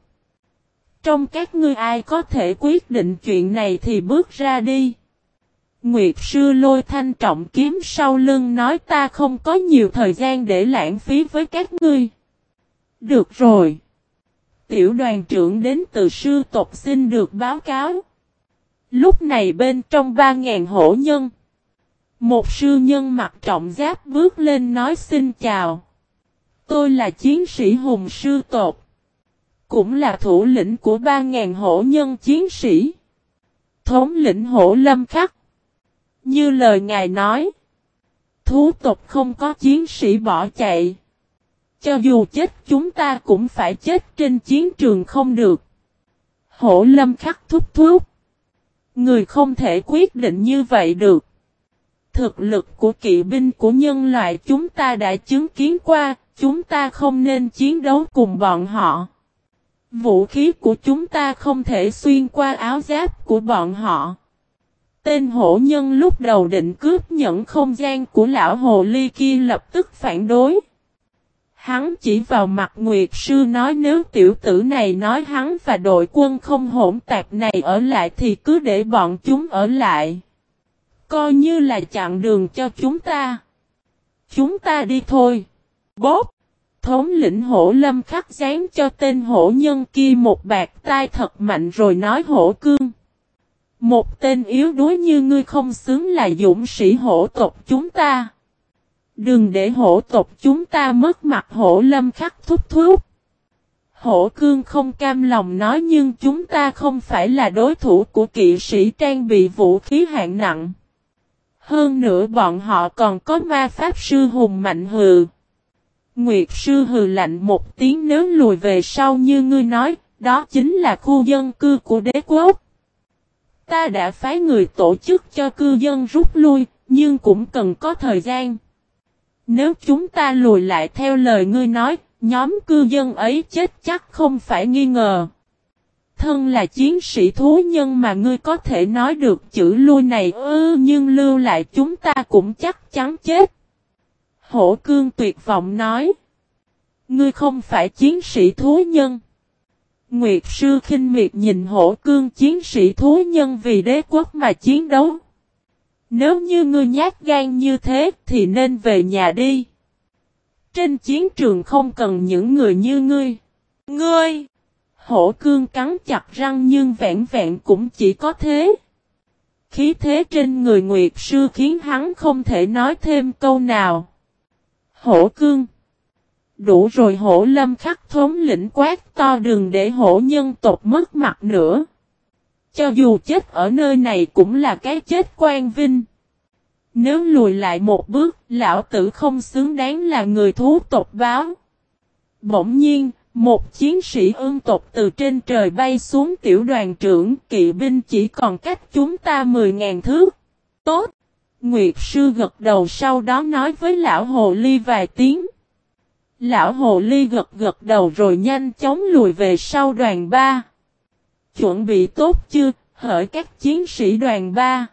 Trong các ngươi ai có thể quyết định chuyện này thì bước ra đi. Nguyệt sư lôi thanh trọng kiếm sau lưng nói ta không có nhiều thời gian để lãng phí với các ngươi. Được rồi. Tiểu đoàn trưởng đến từ sư tộc xin được báo cáo. Lúc này bên trong ba ngàn hổ nhân. Một sư nhân mặc trọng giáp bước lên nói xin chào. Tôi là chiến sĩ hùng sư tộc. Cũng là thủ lĩnh của ba ngàn hổ nhân chiến sĩ. Thống lĩnh hổ lâm khắc. Như lời ngài nói. Thú tộc không có chiến sĩ bỏ chạy. Cho dù chết chúng ta cũng phải chết trên chiến trường không được. Hổ lâm khắc thúc thúc. Người không thể quyết định như vậy được. Thực lực của kỵ binh của nhân loại chúng ta đã chứng kiến qua, chúng ta không nên chiến đấu cùng bọn họ. Vũ khí của chúng ta không thể xuyên qua áo giáp của bọn họ. Tên hổ nhân lúc đầu định cướp nhận không gian của lão hồ ly kia lập tức phản đối. Hắn chỉ vào mặt Nguyệt Sư nói nếu tiểu tử này nói hắn và đội quân không hỗn tạp này ở lại thì cứ để bọn chúng ở lại. Coi như là chặn đường cho chúng ta. Chúng ta đi thôi. Bốp! Thống lĩnh hổ lâm khắc dán cho tên hổ nhân kia một bạc tai thật mạnh rồi nói hổ cương. Một tên yếu đuối như ngươi không xứng là dũng sĩ hổ tộc chúng ta. Đừng để hổ tộc chúng ta mất mặt hổ lâm khắc thúc thúc. Hổ cương không cam lòng nói nhưng chúng ta không phải là đối thủ của kỵ sĩ trang bị vũ khí hạng nặng. Hơn nữa bọn họ còn có ma pháp sư hùng mạnh hừ. Nguyệt sư hừ lạnh một tiếng nếu lùi về sau như ngươi nói, đó chính là khu dân cư của đế quốc. Ta đã phái người tổ chức cho cư dân rút lui, nhưng cũng cần có thời gian. Nếu chúng ta lùi lại theo lời ngươi nói, nhóm cư dân ấy chết chắc không phải nghi ngờ. Thân là chiến sĩ thú nhân mà ngươi có thể nói được chữ lui này ư nhưng lưu lại chúng ta cũng chắc chắn chết. Hổ cương tuyệt vọng nói. Ngươi không phải chiến sĩ thú nhân. Nguyệt sư khinh miệt nhìn hổ cương chiến sĩ thú nhân vì đế quốc mà chiến đấu. Nếu như ngươi nhát gan như thế thì nên về nhà đi. Trên chiến trường không cần những người như ngươi. Ngươi! Hổ cương cắn chặt răng nhưng vẹn vẹn cũng chỉ có thế. Khí thế trên người Nguyệt Sư khiến hắn không thể nói thêm câu nào. Hổ cương! Đủ rồi hổ lâm khắc thống lĩnh quát to đường để hổ nhân tộc mất mặt nữa. Cho dù chết ở nơi này cũng là cái chết quan vinh. Nếu lùi lại một bước, lão tử không xứng đáng là người thú tộc báo. Bỗng nhiên, một chiến sĩ ương tộc từ trên trời bay xuống tiểu đoàn trưởng kỵ binh chỉ còn cách chúng ta 10.000 thước. Tốt! Nguyệt sư gật đầu sau đó nói với lão hồ ly vài tiếng. Lão hồ ly gật gật đầu rồi nhanh chóng lùi về sau đoàn 3. Chuẩn bị tốt chưa, hỡi các chiến sĩ đoàn 3.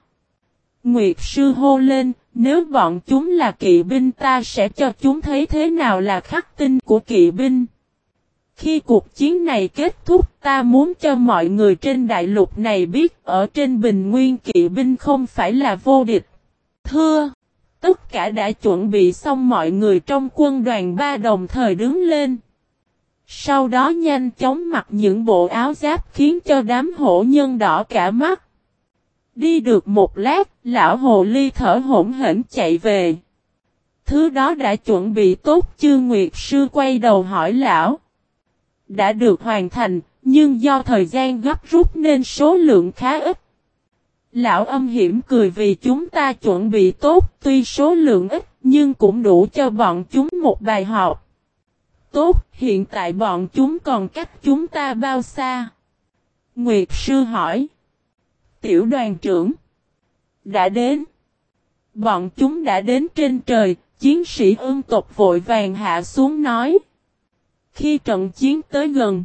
Nguyệt sư hô lên, nếu bọn chúng là kỵ binh ta sẽ cho chúng thấy thế nào là khắc tinh của kỵ binh. Khi cuộc chiến này kết thúc ta muốn cho mọi người trên đại lục này biết ở trên bình nguyên kỵ binh không phải là vô địch. Thưa, tất cả đã chuẩn bị xong mọi người trong quân đoàn ba đồng thời đứng lên. Sau đó nhanh chóng mặc những bộ áo giáp khiến cho đám hổ nhân đỏ cả mắt. Đi được một lát, lão hồ ly thở hổn hển chạy về. Thứ đó đã chuẩn bị tốt chư Nguyệt Sư quay đầu hỏi lão. Đã được hoàn thành, nhưng do thời gian gấp rút nên số lượng khá ít. Lão âm hiểm cười vì chúng ta chuẩn bị tốt, tuy số lượng ít, nhưng cũng đủ cho bọn chúng một bài học. Tốt, hiện tại bọn chúng còn cách chúng ta bao xa? Nguyệt Sư hỏi. Tiểu đoàn trưởng. Đã đến. Bọn chúng đã đến trên trời, chiến sĩ ương tộc vội vàng hạ xuống nói. Khi trận chiến tới gần,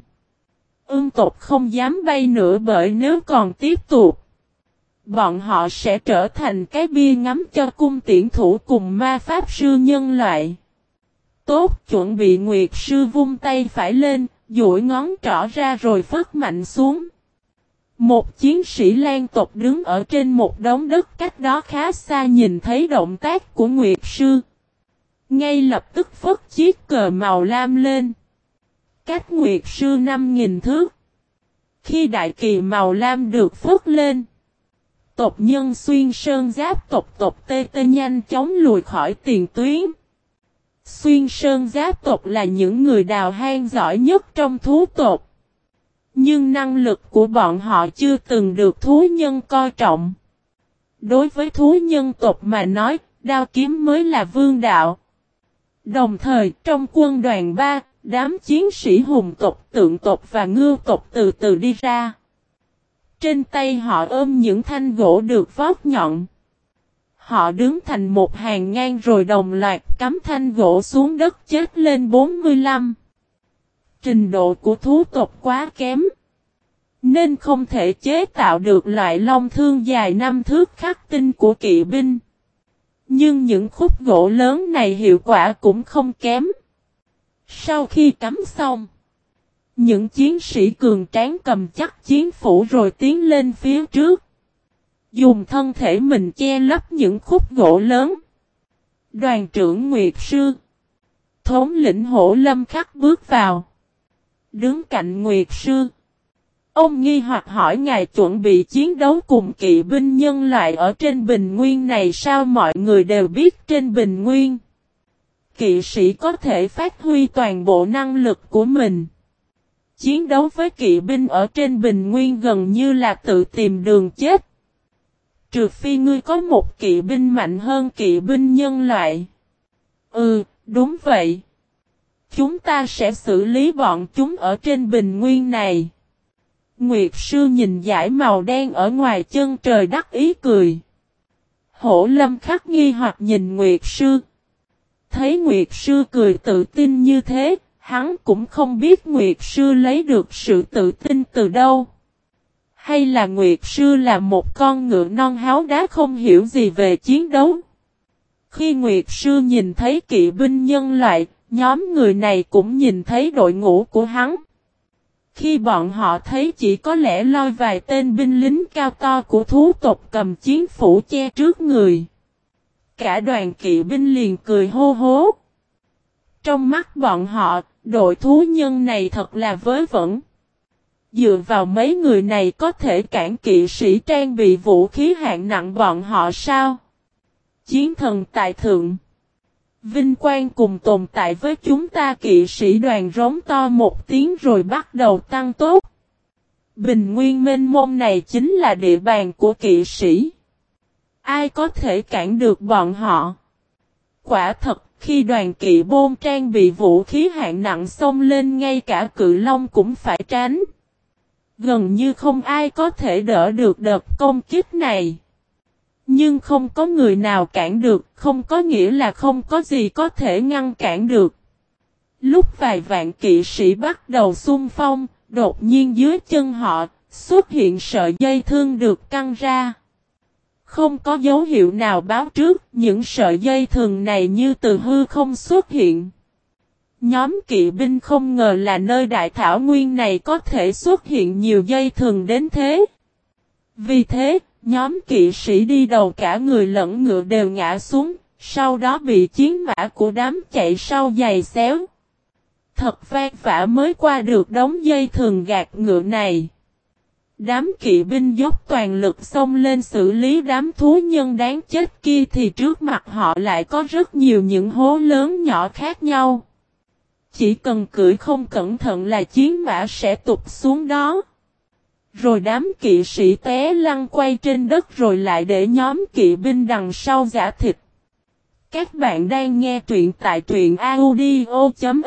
ương tộc không dám bay nữa bởi nếu còn tiếp tục, bọn họ sẽ trở thành cái bia ngắm cho cung tiễn thủ cùng ma pháp sư nhân loại. Tốt chuẩn bị Nguyệt sư vung tay phải lên, duỗi ngón trỏ ra rồi phất mạnh xuống. Một chiến sĩ lan tộc đứng ở trên một đống đất cách đó khá xa nhìn thấy động tác của Nguyệt Sư. Ngay lập tức phất chiếc cờ màu lam lên. Cách Nguyệt Sư 5.000 thước. Khi đại kỳ màu lam được phất lên. Tộc nhân xuyên sơn giáp tộc tộc tê tê nhanh chóng lùi khỏi tiền tuyến. Xuyên sơn giáp tộc là những người đào hang giỏi nhất trong thú tộc. Nhưng năng lực của bọn họ chưa từng được thú nhân coi trọng. Đối với thú nhân tộc mà nói, đao kiếm mới là vương đạo. Đồng thời, trong quân đoàn 3, đám chiến sĩ hùng tộc, tượng tộc và ngư tộc từ từ đi ra. Trên tay họ ôm những thanh gỗ được vót nhọn. Họ đứng thành một hàng ngang rồi đồng loạt cắm thanh gỗ xuống đất chết lên 45 trình độ của thú tộc quá kém. Nên không thể chế tạo được loại long thương dài năm thước khắc tinh của kỵ binh. Nhưng những khúc gỗ lớn này hiệu quả cũng không kém. Sau khi cắm xong, những chiến sĩ cường tráng cầm chắc chiến phủ rồi tiến lên phía trước. Dùng thân thể mình che lấp những khúc gỗ lớn. Đoàn trưởng Nguyệt Sư Thống lĩnh hổ lâm khắc bước vào. Đứng cạnh Nguyệt Sư. Ông nghi hoặc hỏi ngài chuẩn bị chiến đấu cùng kỵ binh nhân loại ở trên bình nguyên này sao mọi người đều biết trên bình nguyên. Kỵ sĩ có thể phát huy toàn bộ năng lực của mình. Chiến đấu với kỵ binh ở trên bình nguyên gần như là tự tìm đường chết. Trừ phi ngươi có một kỵ binh mạnh hơn kỵ binh nhân loại. Ừ, đúng vậy. Chúng ta sẽ xử lý bọn chúng ở trên bình nguyên này. Nguyệt sư nhìn giải màu đen ở ngoài chân trời đắc ý cười. Hổ lâm khắc nghi hoặc nhìn Nguyệt sư. Thấy Nguyệt sư cười tự tin như thế, hắn cũng không biết Nguyệt sư lấy được sự tự tin từ đâu. Hay là Nguyệt sư là một con ngựa non háo đá không hiểu gì về chiến đấu. Khi Nguyệt sư nhìn thấy kỵ binh nhân loại, nhóm người này cũng nhìn thấy đội ngũ của hắn. Khi bọn họ thấy chỉ có lẽ loi vài tên binh lính cao to của thú tộc cầm chiến phủ che trước người. Cả đoàn kỵ binh liền cười hô hố. Trong mắt bọn họ, đội thú nhân này thật là vớ vẩn. Dựa vào mấy người này có thể cản kỵ sĩ trang bị vũ khí hạng nặng bọn họ sao? Chiến thần tại thượng. Vinh quang cùng tồn tại với chúng ta kỵ sĩ đoàn rống to một tiếng rồi bắt đầu tăng tốt. Bình nguyên mênh môn này chính là địa bàn của kỵ sĩ. Ai có thể cản được bọn họ? Quả thật, khi đoàn kỵ bôn trang bị vũ khí hạng nặng xông lên ngay cả cự long cũng phải tránh. Gần như không ai có thể đỡ được đợt công kích này. Nhưng không có người nào cản được, không có nghĩa là không có gì có thể ngăn cản được. Lúc vài vạn kỵ sĩ bắt đầu xung phong, đột nhiên dưới chân họ, xuất hiện sợi dây thương được căng ra. Không có dấu hiệu nào báo trước, những sợi dây thường này như từ hư không xuất hiện. Nhóm kỵ binh không ngờ là nơi đại thảo nguyên này có thể xuất hiện nhiều dây thường đến thế. Vì thế, Nhóm kỵ sĩ đi đầu cả người lẫn ngựa đều ngã xuống, sau đó bị chiến mã của đám chạy sau giày xéo. Thật vang vả mới qua được đống dây thường gạt ngựa này. Đám kỵ binh dốc toàn lực xông lên xử lý đám thú nhân đáng chết kia thì trước mặt họ lại có rất nhiều những hố lớn nhỏ khác nhau. Chỉ cần cưỡi không cẩn thận là chiến mã sẽ tụt xuống đó. Rồi đám kỵ sĩ té lăn quay trên đất rồi lại để nhóm kỵ binh đằng sau giả thịt. Các bạn đang nghe truyện tại truyện audio.fif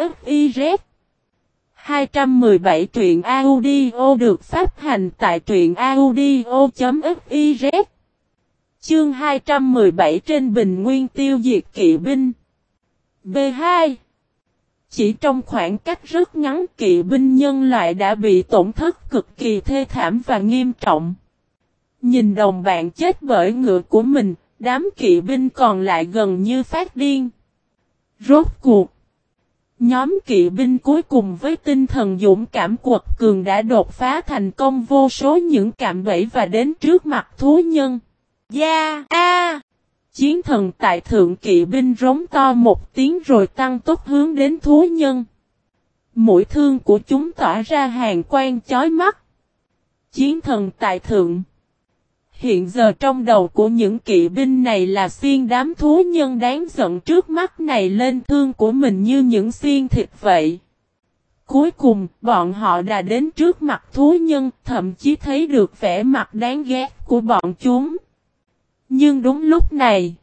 217 truyện audio được phát hành tại truyện audio.fiz Chương 217 trên bình nguyên tiêu diệt kỵ binh B2 chỉ trong khoảng cách rất ngắn kỵ binh nhân loại đã bị tổn thất cực kỳ thê thảm và nghiêm trọng. Nhìn đồng bạn chết bởi ngựa của mình, đám kỵ binh còn lại gần như phát điên. Rốt cuộc. Nhóm kỵ binh cuối cùng với tinh thần dũng cảm quật cường đã đột phá thành công vô số những cạm bẫy và đến trước mặt thú nhân. Gia A chiến thần tại thượng kỵ binh rống to một tiếng rồi tăng tốc hướng đến thú nhân. Mũi thương của chúng tỏa ra hàng quang chói mắt. Chiến thần tại thượng. Hiện giờ trong đầu của những kỵ binh này là xiên đám thú nhân đáng giận trước mắt này lên thương của mình như những xiên thịt vậy. Cuối cùng, bọn họ đã đến trước mặt thú nhân, thậm chí thấy được vẻ mặt đáng ghét của bọn chúng. Nhưng đúng lúc này,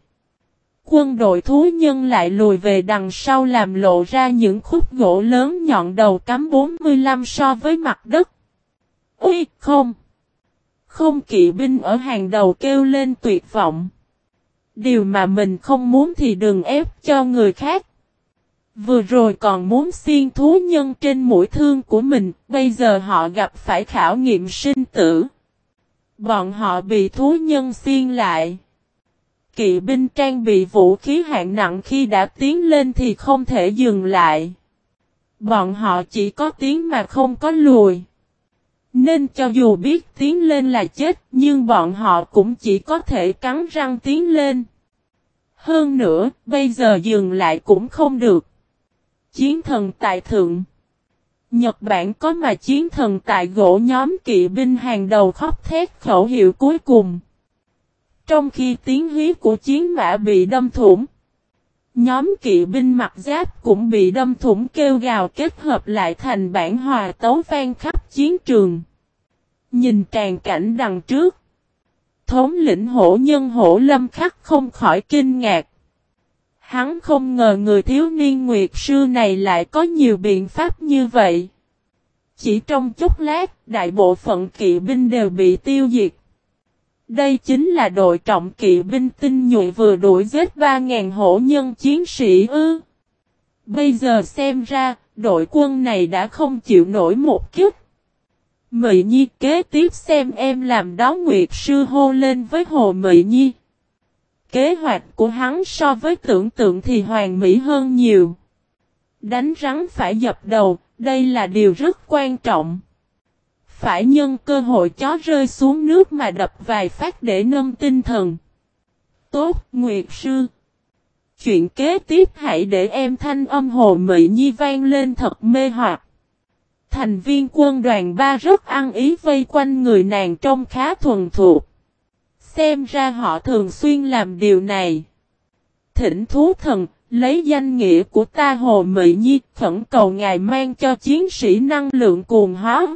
quân đội thú nhân lại lùi về đằng sau làm lộ ra những khúc gỗ lớn nhọn đầu cắm 45 so với mặt đất. Ui, không! Không kỵ binh ở hàng đầu kêu lên tuyệt vọng. Điều mà mình không muốn thì đừng ép cho người khác. Vừa rồi còn muốn xiên thú nhân trên mũi thương của mình, bây giờ họ gặp phải khảo nghiệm sinh tử. Bọn họ bị thú nhân xiên lại. Kỵ binh trang bị vũ khí hạng nặng khi đã tiến lên thì không thể dừng lại. Bọn họ chỉ có tiếng mà không có lùi. Nên cho dù biết tiến lên là chết, nhưng bọn họ cũng chỉ có thể cắn răng tiến lên. Hơn nữa, bây giờ dừng lại cũng không được. Chiến thần tại thượng. Nhật Bản có mà chiến thần tại gỗ nhóm kỵ binh hàng đầu khóc thét khẩu hiệu cuối cùng. Trong khi tiếng hí của chiến mã bị đâm thủng. Nhóm kỵ binh mặc giáp cũng bị đâm thủng kêu gào kết hợp lại thành bản hòa tấu vang khắp chiến trường. Nhìn tràn cảnh đằng trước. Thống lĩnh hổ nhân hổ lâm khắc không khỏi kinh ngạc. Hắn không ngờ người thiếu niên nguyệt sư này lại có nhiều biện pháp như vậy. Chỉ trong chút lát, đại bộ phận kỵ binh đều bị tiêu diệt. Đây chính là đội trọng kỵ binh tinh nhuệ vừa đuổi giết 3.000 hổ nhân chiến sĩ ư. Bây giờ xem ra, đội quân này đã không chịu nổi một kiếp. Mị Nhi kế tiếp xem em làm đó Nguyệt Sư hô lên với Hồ Mị Nhi. Kế hoạch của hắn so với tưởng tượng thì hoàn mỹ hơn nhiều. Đánh rắn phải dập đầu, đây là điều rất quan trọng. Phải nhân cơ hội chó rơi xuống nước mà đập vài phát để nâng tinh thần. Tốt, Nguyệt Sư. Chuyện kế tiếp hãy để em thanh âm hồ mị nhi vang lên thật mê hoặc. Thành viên quân đoàn ba rất ăn ý vây quanh người nàng trông khá thuần thuộc. Xem ra họ thường xuyên làm điều này. Thỉnh thú thần, lấy danh nghĩa của ta Hồ Mị Nhi khẩn cầu ngài mang cho chiến sĩ năng lượng cuồng hóa.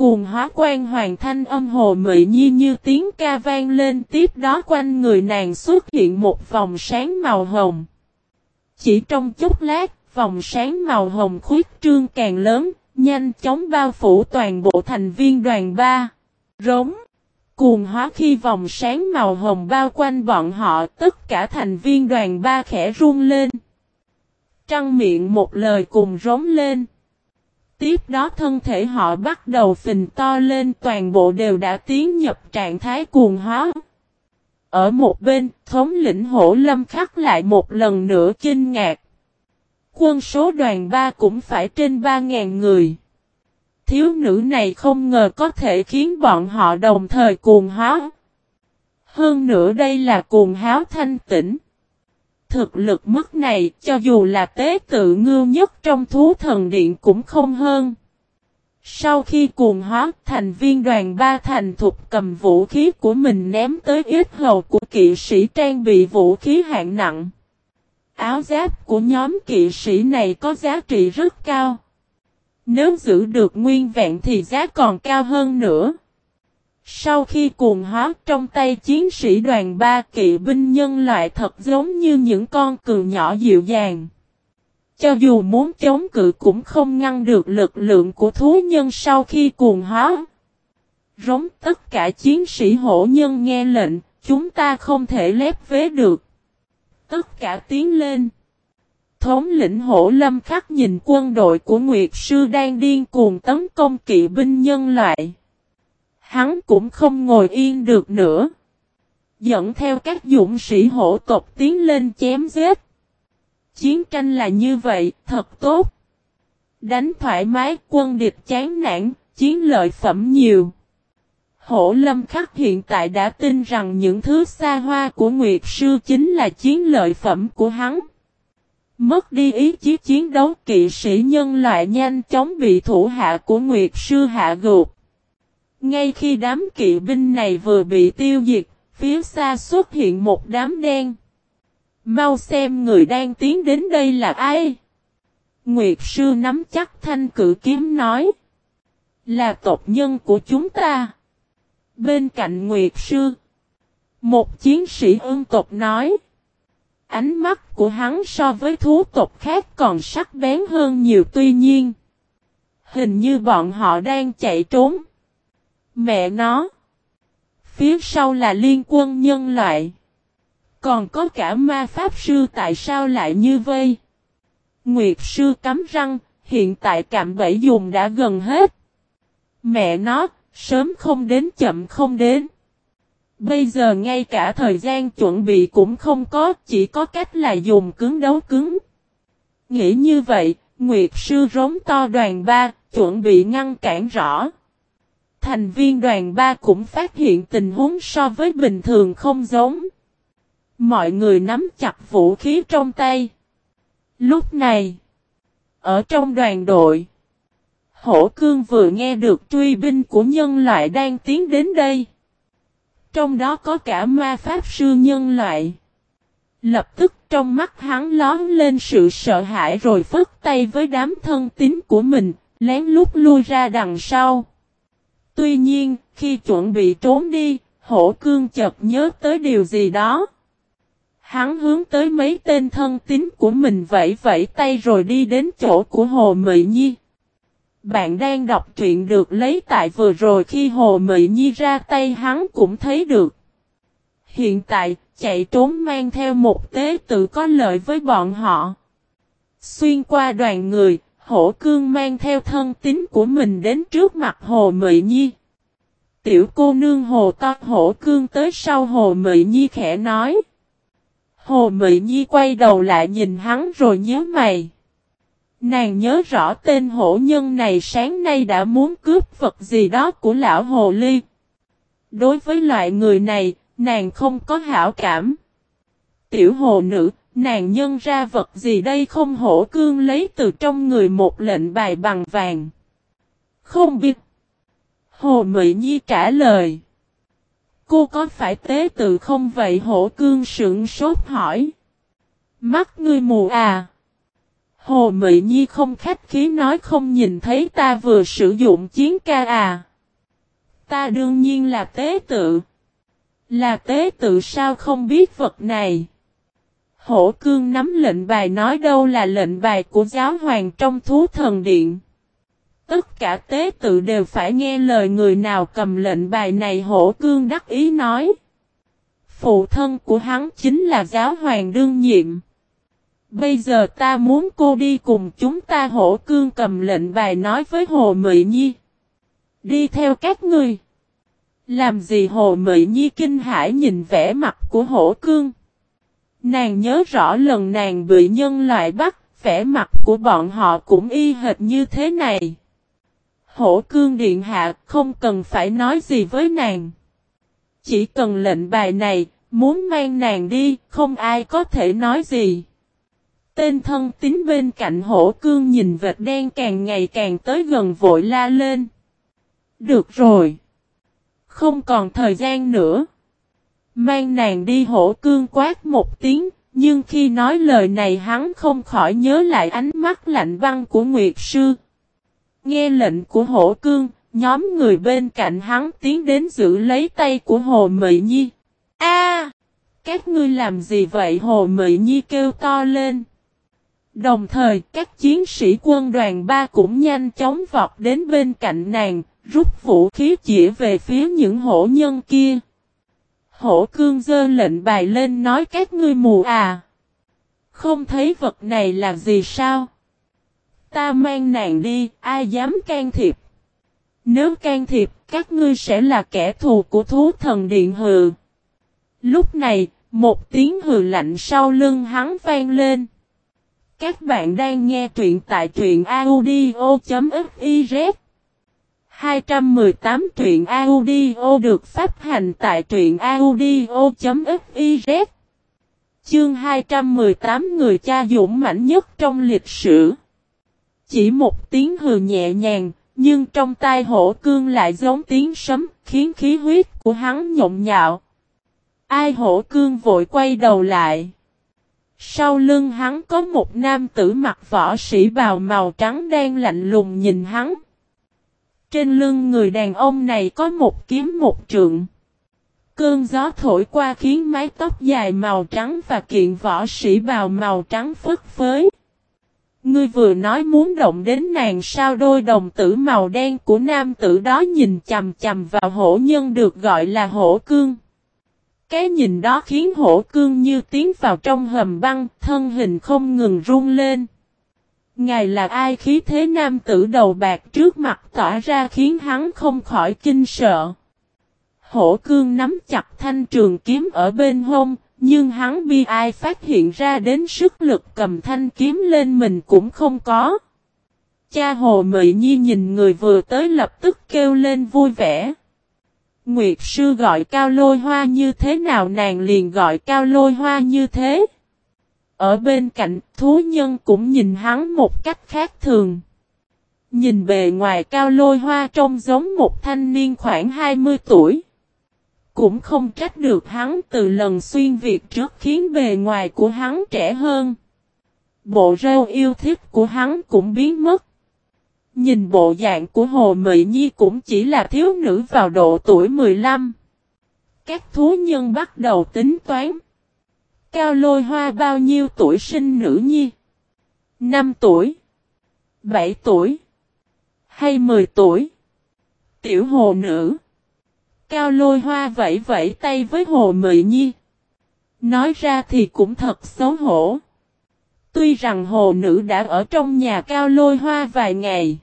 Cuồng hóa quan hoàng thanh âm Hồ Mị Nhi như tiếng ca vang lên tiếp đó quanh người nàng xuất hiện một vòng sáng màu hồng. Chỉ trong chút lát, vòng sáng màu hồng khuyết trương càng lớn, nhanh chóng bao phủ toàn bộ thành viên đoàn ba. Rống Cuồng hóa khi vòng sáng màu hồng bao quanh bọn họ tất cả thành viên đoàn ba khẽ run lên. Trăng miệng một lời cùng rống lên. Tiếp đó thân thể họ bắt đầu phình to lên toàn bộ đều đã tiến nhập trạng thái cuồng hóa. Ở một bên, thống lĩnh hổ lâm khắc lại một lần nữa kinh ngạc. Quân số đoàn 3 cũng phải trên 3.000 người thiếu nữ này không ngờ có thể khiến bọn họ đồng thời cuồng hóa. Hơn nữa đây là cuồng háo thanh tĩnh. Thực lực mức này cho dù là tế tự ngưu nhất trong thú thần điện cũng không hơn. Sau khi cuồng hóa, thành viên đoàn ba thành thục cầm vũ khí của mình ném tới ít hầu của kỵ sĩ trang bị vũ khí hạng nặng. Áo giáp của nhóm kỵ sĩ này có giá trị rất cao. Nếu giữ được nguyên vẹn thì giá còn cao hơn nữa. Sau khi cuồng hóa trong tay chiến sĩ đoàn ba kỵ binh nhân loại thật giống như những con cừu nhỏ dịu dàng. Cho dù muốn chống cự cũng không ngăn được lực lượng của thú nhân sau khi cuồng hóa. Rống tất cả chiến sĩ hổ nhân nghe lệnh, chúng ta không thể lép vế được. Tất cả tiến lên. Thống lĩnh hổ lâm khắc nhìn quân đội của Nguyệt Sư đang điên cuồng tấn công kỵ binh nhân loại. Hắn cũng không ngồi yên được nữa. Dẫn theo các dũng sĩ hộ tộc tiến lên chém giết. Chiến tranh là như vậy, thật tốt. Đánh thoải mái, quân địch chán nản, chiến lợi phẩm nhiều. Hổ lâm khắc hiện tại đã tin rằng những thứ xa hoa của Nguyệt Sư chính là chiến lợi phẩm của hắn. Mất đi ý chí chiến đấu kỵ sĩ nhân loại nhanh chóng bị thủ hạ của Nguyệt Sư hạ gục. Ngay khi đám kỵ binh này vừa bị tiêu diệt, phía xa xuất hiện một đám đen. Mau xem người đang tiến đến đây là ai? Nguyệt Sư nắm chắc thanh cử kiếm nói. Là tộc nhân của chúng ta. Bên cạnh Nguyệt Sư. Một chiến sĩ ương tộc nói. Ánh mắt của hắn so với thú tộc khác còn sắc bén hơn nhiều tuy nhiên. Hình như bọn họ đang chạy trốn. Mẹ nó. Phía sau là liên quân nhân loại. Còn có cả ma pháp sư tại sao lại như vây. Nguyệt sư cắm răng, hiện tại cạm bẫy dùng đã gần hết. Mẹ nó, sớm không đến chậm không đến. Bây giờ ngay cả thời gian chuẩn bị cũng không có, chỉ có cách là dùng cứng đấu cứng. Nghĩ như vậy, Nguyệt sư rống to đoàn ba, chuẩn bị ngăn cản rõ. Thành viên đoàn ba cũng phát hiện tình huống so với bình thường không giống. Mọi người nắm chặt vũ khí trong tay. Lúc này, ở trong đoàn đội, Hổ cương vừa nghe được truy binh của nhân loại đang tiến đến đây. Trong đó có cả ma pháp sư nhân loại. Lập tức trong mắt hắn lón lên sự sợ hãi rồi phất tay với đám thân tín của mình, lén lút lui ra đằng sau. Tuy nhiên, khi chuẩn bị trốn đi, hổ cương chợt nhớ tới điều gì đó. Hắn hướng tới mấy tên thân tín của mình vẫy vẫy tay rồi đi đến chỗ của Hồ Mị Nhi. Bạn đang đọc truyện được lấy tại vừa rồi khi Hồ Mị Nhi ra tay hắn cũng thấy được. Hiện tại, chạy trốn mang theo một tế tự có lợi với bọn họ. Xuyên qua đoàn người, hổ cương mang theo thân tín của mình đến trước mặt Hồ Mị Nhi. Tiểu cô nương Hồ to hổ cương tới sau Hồ Mị Nhi khẽ nói. Hồ Mị Nhi quay đầu lại nhìn hắn rồi nhớ mày. Nàng nhớ rõ tên hổ nhân này sáng nay đã muốn cướp vật gì đó của lão Hồ Ly. Đối với loại người này, nàng không có hảo cảm. Tiểu hồ nữ, nàng nhân ra vật gì đây không hổ cương lấy từ trong người một lệnh bài bằng vàng. Không biết. Hồ mỹ Nhi trả lời. Cô có phải tế tự không vậy hổ cương sững sốt hỏi. Mắt ngươi mù à. Hồ mỹ Nhi không khách khí nói không nhìn thấy ta vừa sử dụng chiến ca à. Ta đương nhiên là tế tự. Là tế tự sao không biết vật này. Hổ cương nắm lệnh bài nói đâu là lệnh bài của giáo hoàng trong thú thần điện. Tất cả tế tự đều phải nghe lời người nào cầm lệnh bài này, hổ cương đắc ý nói. Phụ thân của hắn chính là giáo hoàng đương nhiệm. Bây giờ ta muốn cô đi cùng chúng ta, hổ cương cầm lệnh bài nói với Hồ Mị Nhi. Đi theo các ngươi. Làm gì Hồ Mị Nhi kinh hãi nhìn vẻ mặt của hổ cương. Nàng nhớ rõ lần nàng bị nhân loại bắt, vẻ mặt của bọn họ cũng y hệt như thế này. Hổ cương điện hạ không cần phải nói gì với nàng. Chỉ cần lệnh bài này, muốn mang nàng đi, không ai có thể nói gì. Tên thân tín bên cạnh hổ cương nhìn vệt đen càng ngày càng tới gần vội la lên. Được rồi. Không còn thời gian nữa. Mang nàng đi hổ cương quát một tiếng, nhưng khi nói lời này hắn không khỏi nhớ lại ánh mắt lạnh băng của Nguyệt Sư. Nghe lệnh của hổ cương, nhóm người bên cạnh hắn tiến đến giữ lấy tay của Hồ Mị Nhi. A, Các ngươi làm gì vậy Hồ Mị Nhi kêu to lên. Đồng thời các chiến sĩ quân đoàn ba cũng nhanh chóng vọt đến bên cạnh nàng, rút vũ khí chỉ về phía những hổ nhân kia. Hổ cương dơ lệnh bài lên nói các ngươi mù à. Không thấy vật này là gì sao? Ta mang nàng đi, ai dám can thiệp? Nếu can thiệp, các ngươi sẽ là kẻ thù của thú thần điện hừ. Lúc này, một tiếng hừ lạnh sau lưng hắn vang lên. Các bạn đang nghe truyện tại truyện audio.fif 218 truyện audio được phát hành tại truyện audio.fiz Chương 218 người cha dũng mãnh nhất trong lịch sử Chỉ một tiếng hừ nhẹ nhàng, nhưng trong tai hổ cương lại giống tiếng sấm, khiến khí huyết của hắn nhộn nhạo. Ai hổ cương vội quay đầu lại. Sau lưng hắn có một nam tử mặc võ sĩ bào màu trắng đang lạnh lùng nhìn hắn. Trên lưng người đàn ông này có một kiếm một trượng. Cơn gió thổi qua khiến mái tóc dài màu trắng và kiện võ sĩ bào màu trắng phất phới. Ngươi vừa nói muốn động đến nàng sao đôi đồng tử màu đen của nam tử đó nhìn chầm chầm vào hổ nhân được gọi là hổ cương. Cái nhìn đó khiến hổ cương như tiến vào trong hầm băng, thân hình không ngừng run lên. Ngài là ai khí thế nam tử đầu bạc trước mặt tỏa ra khiến hắn không khỏi kinh sợ. Hổ cương nắm chặt thanh trường kiếm ở bên hông, nhưng hắn bi ai phát hiện ra đến sức lực cầm thanh kiếm lên mình cũng không có. Cha Hồ Mị Nhi nhìn người vừa tới lập tức kêu lên vui vẻ. Nguyệt sư gọi cao lôi hoa như thế nào nàng liền gọi cao lôi hoa như thế. Ở bên cạnh, thú nhân cũng nhìn hắn một cách khác thường. Nhìn bề ngoài cao lôi hoa trông giống một thanh niên khoảng 20 tuổi. Cũng không trách được hắn từ lần xuyên việc trước khiến bề ngoài của hắn trẻ hơn. Bộ râu yêu thích của hắn cũng biến mất. Nhìn bộ dạng của Hồ mỹ Nhi cũng chỉ là thiếu nữ vào độ tuổi 15. Các thú nhân bắt đầu tính toán. Cao lôi hoa bao nhiêu tuổi sinh nữ nhi? 5 tuổi? 7 tuổi? Hay 10 tuổi? Tiểu hồ nữ? Cao lôi hoa vẫy vẫy tay với hồ mị nhi. Nói ra thì cũng thật xấu hổ. Tuy rằng hồ nữ đã ở trong nhà cao lôi hoa vài ngày.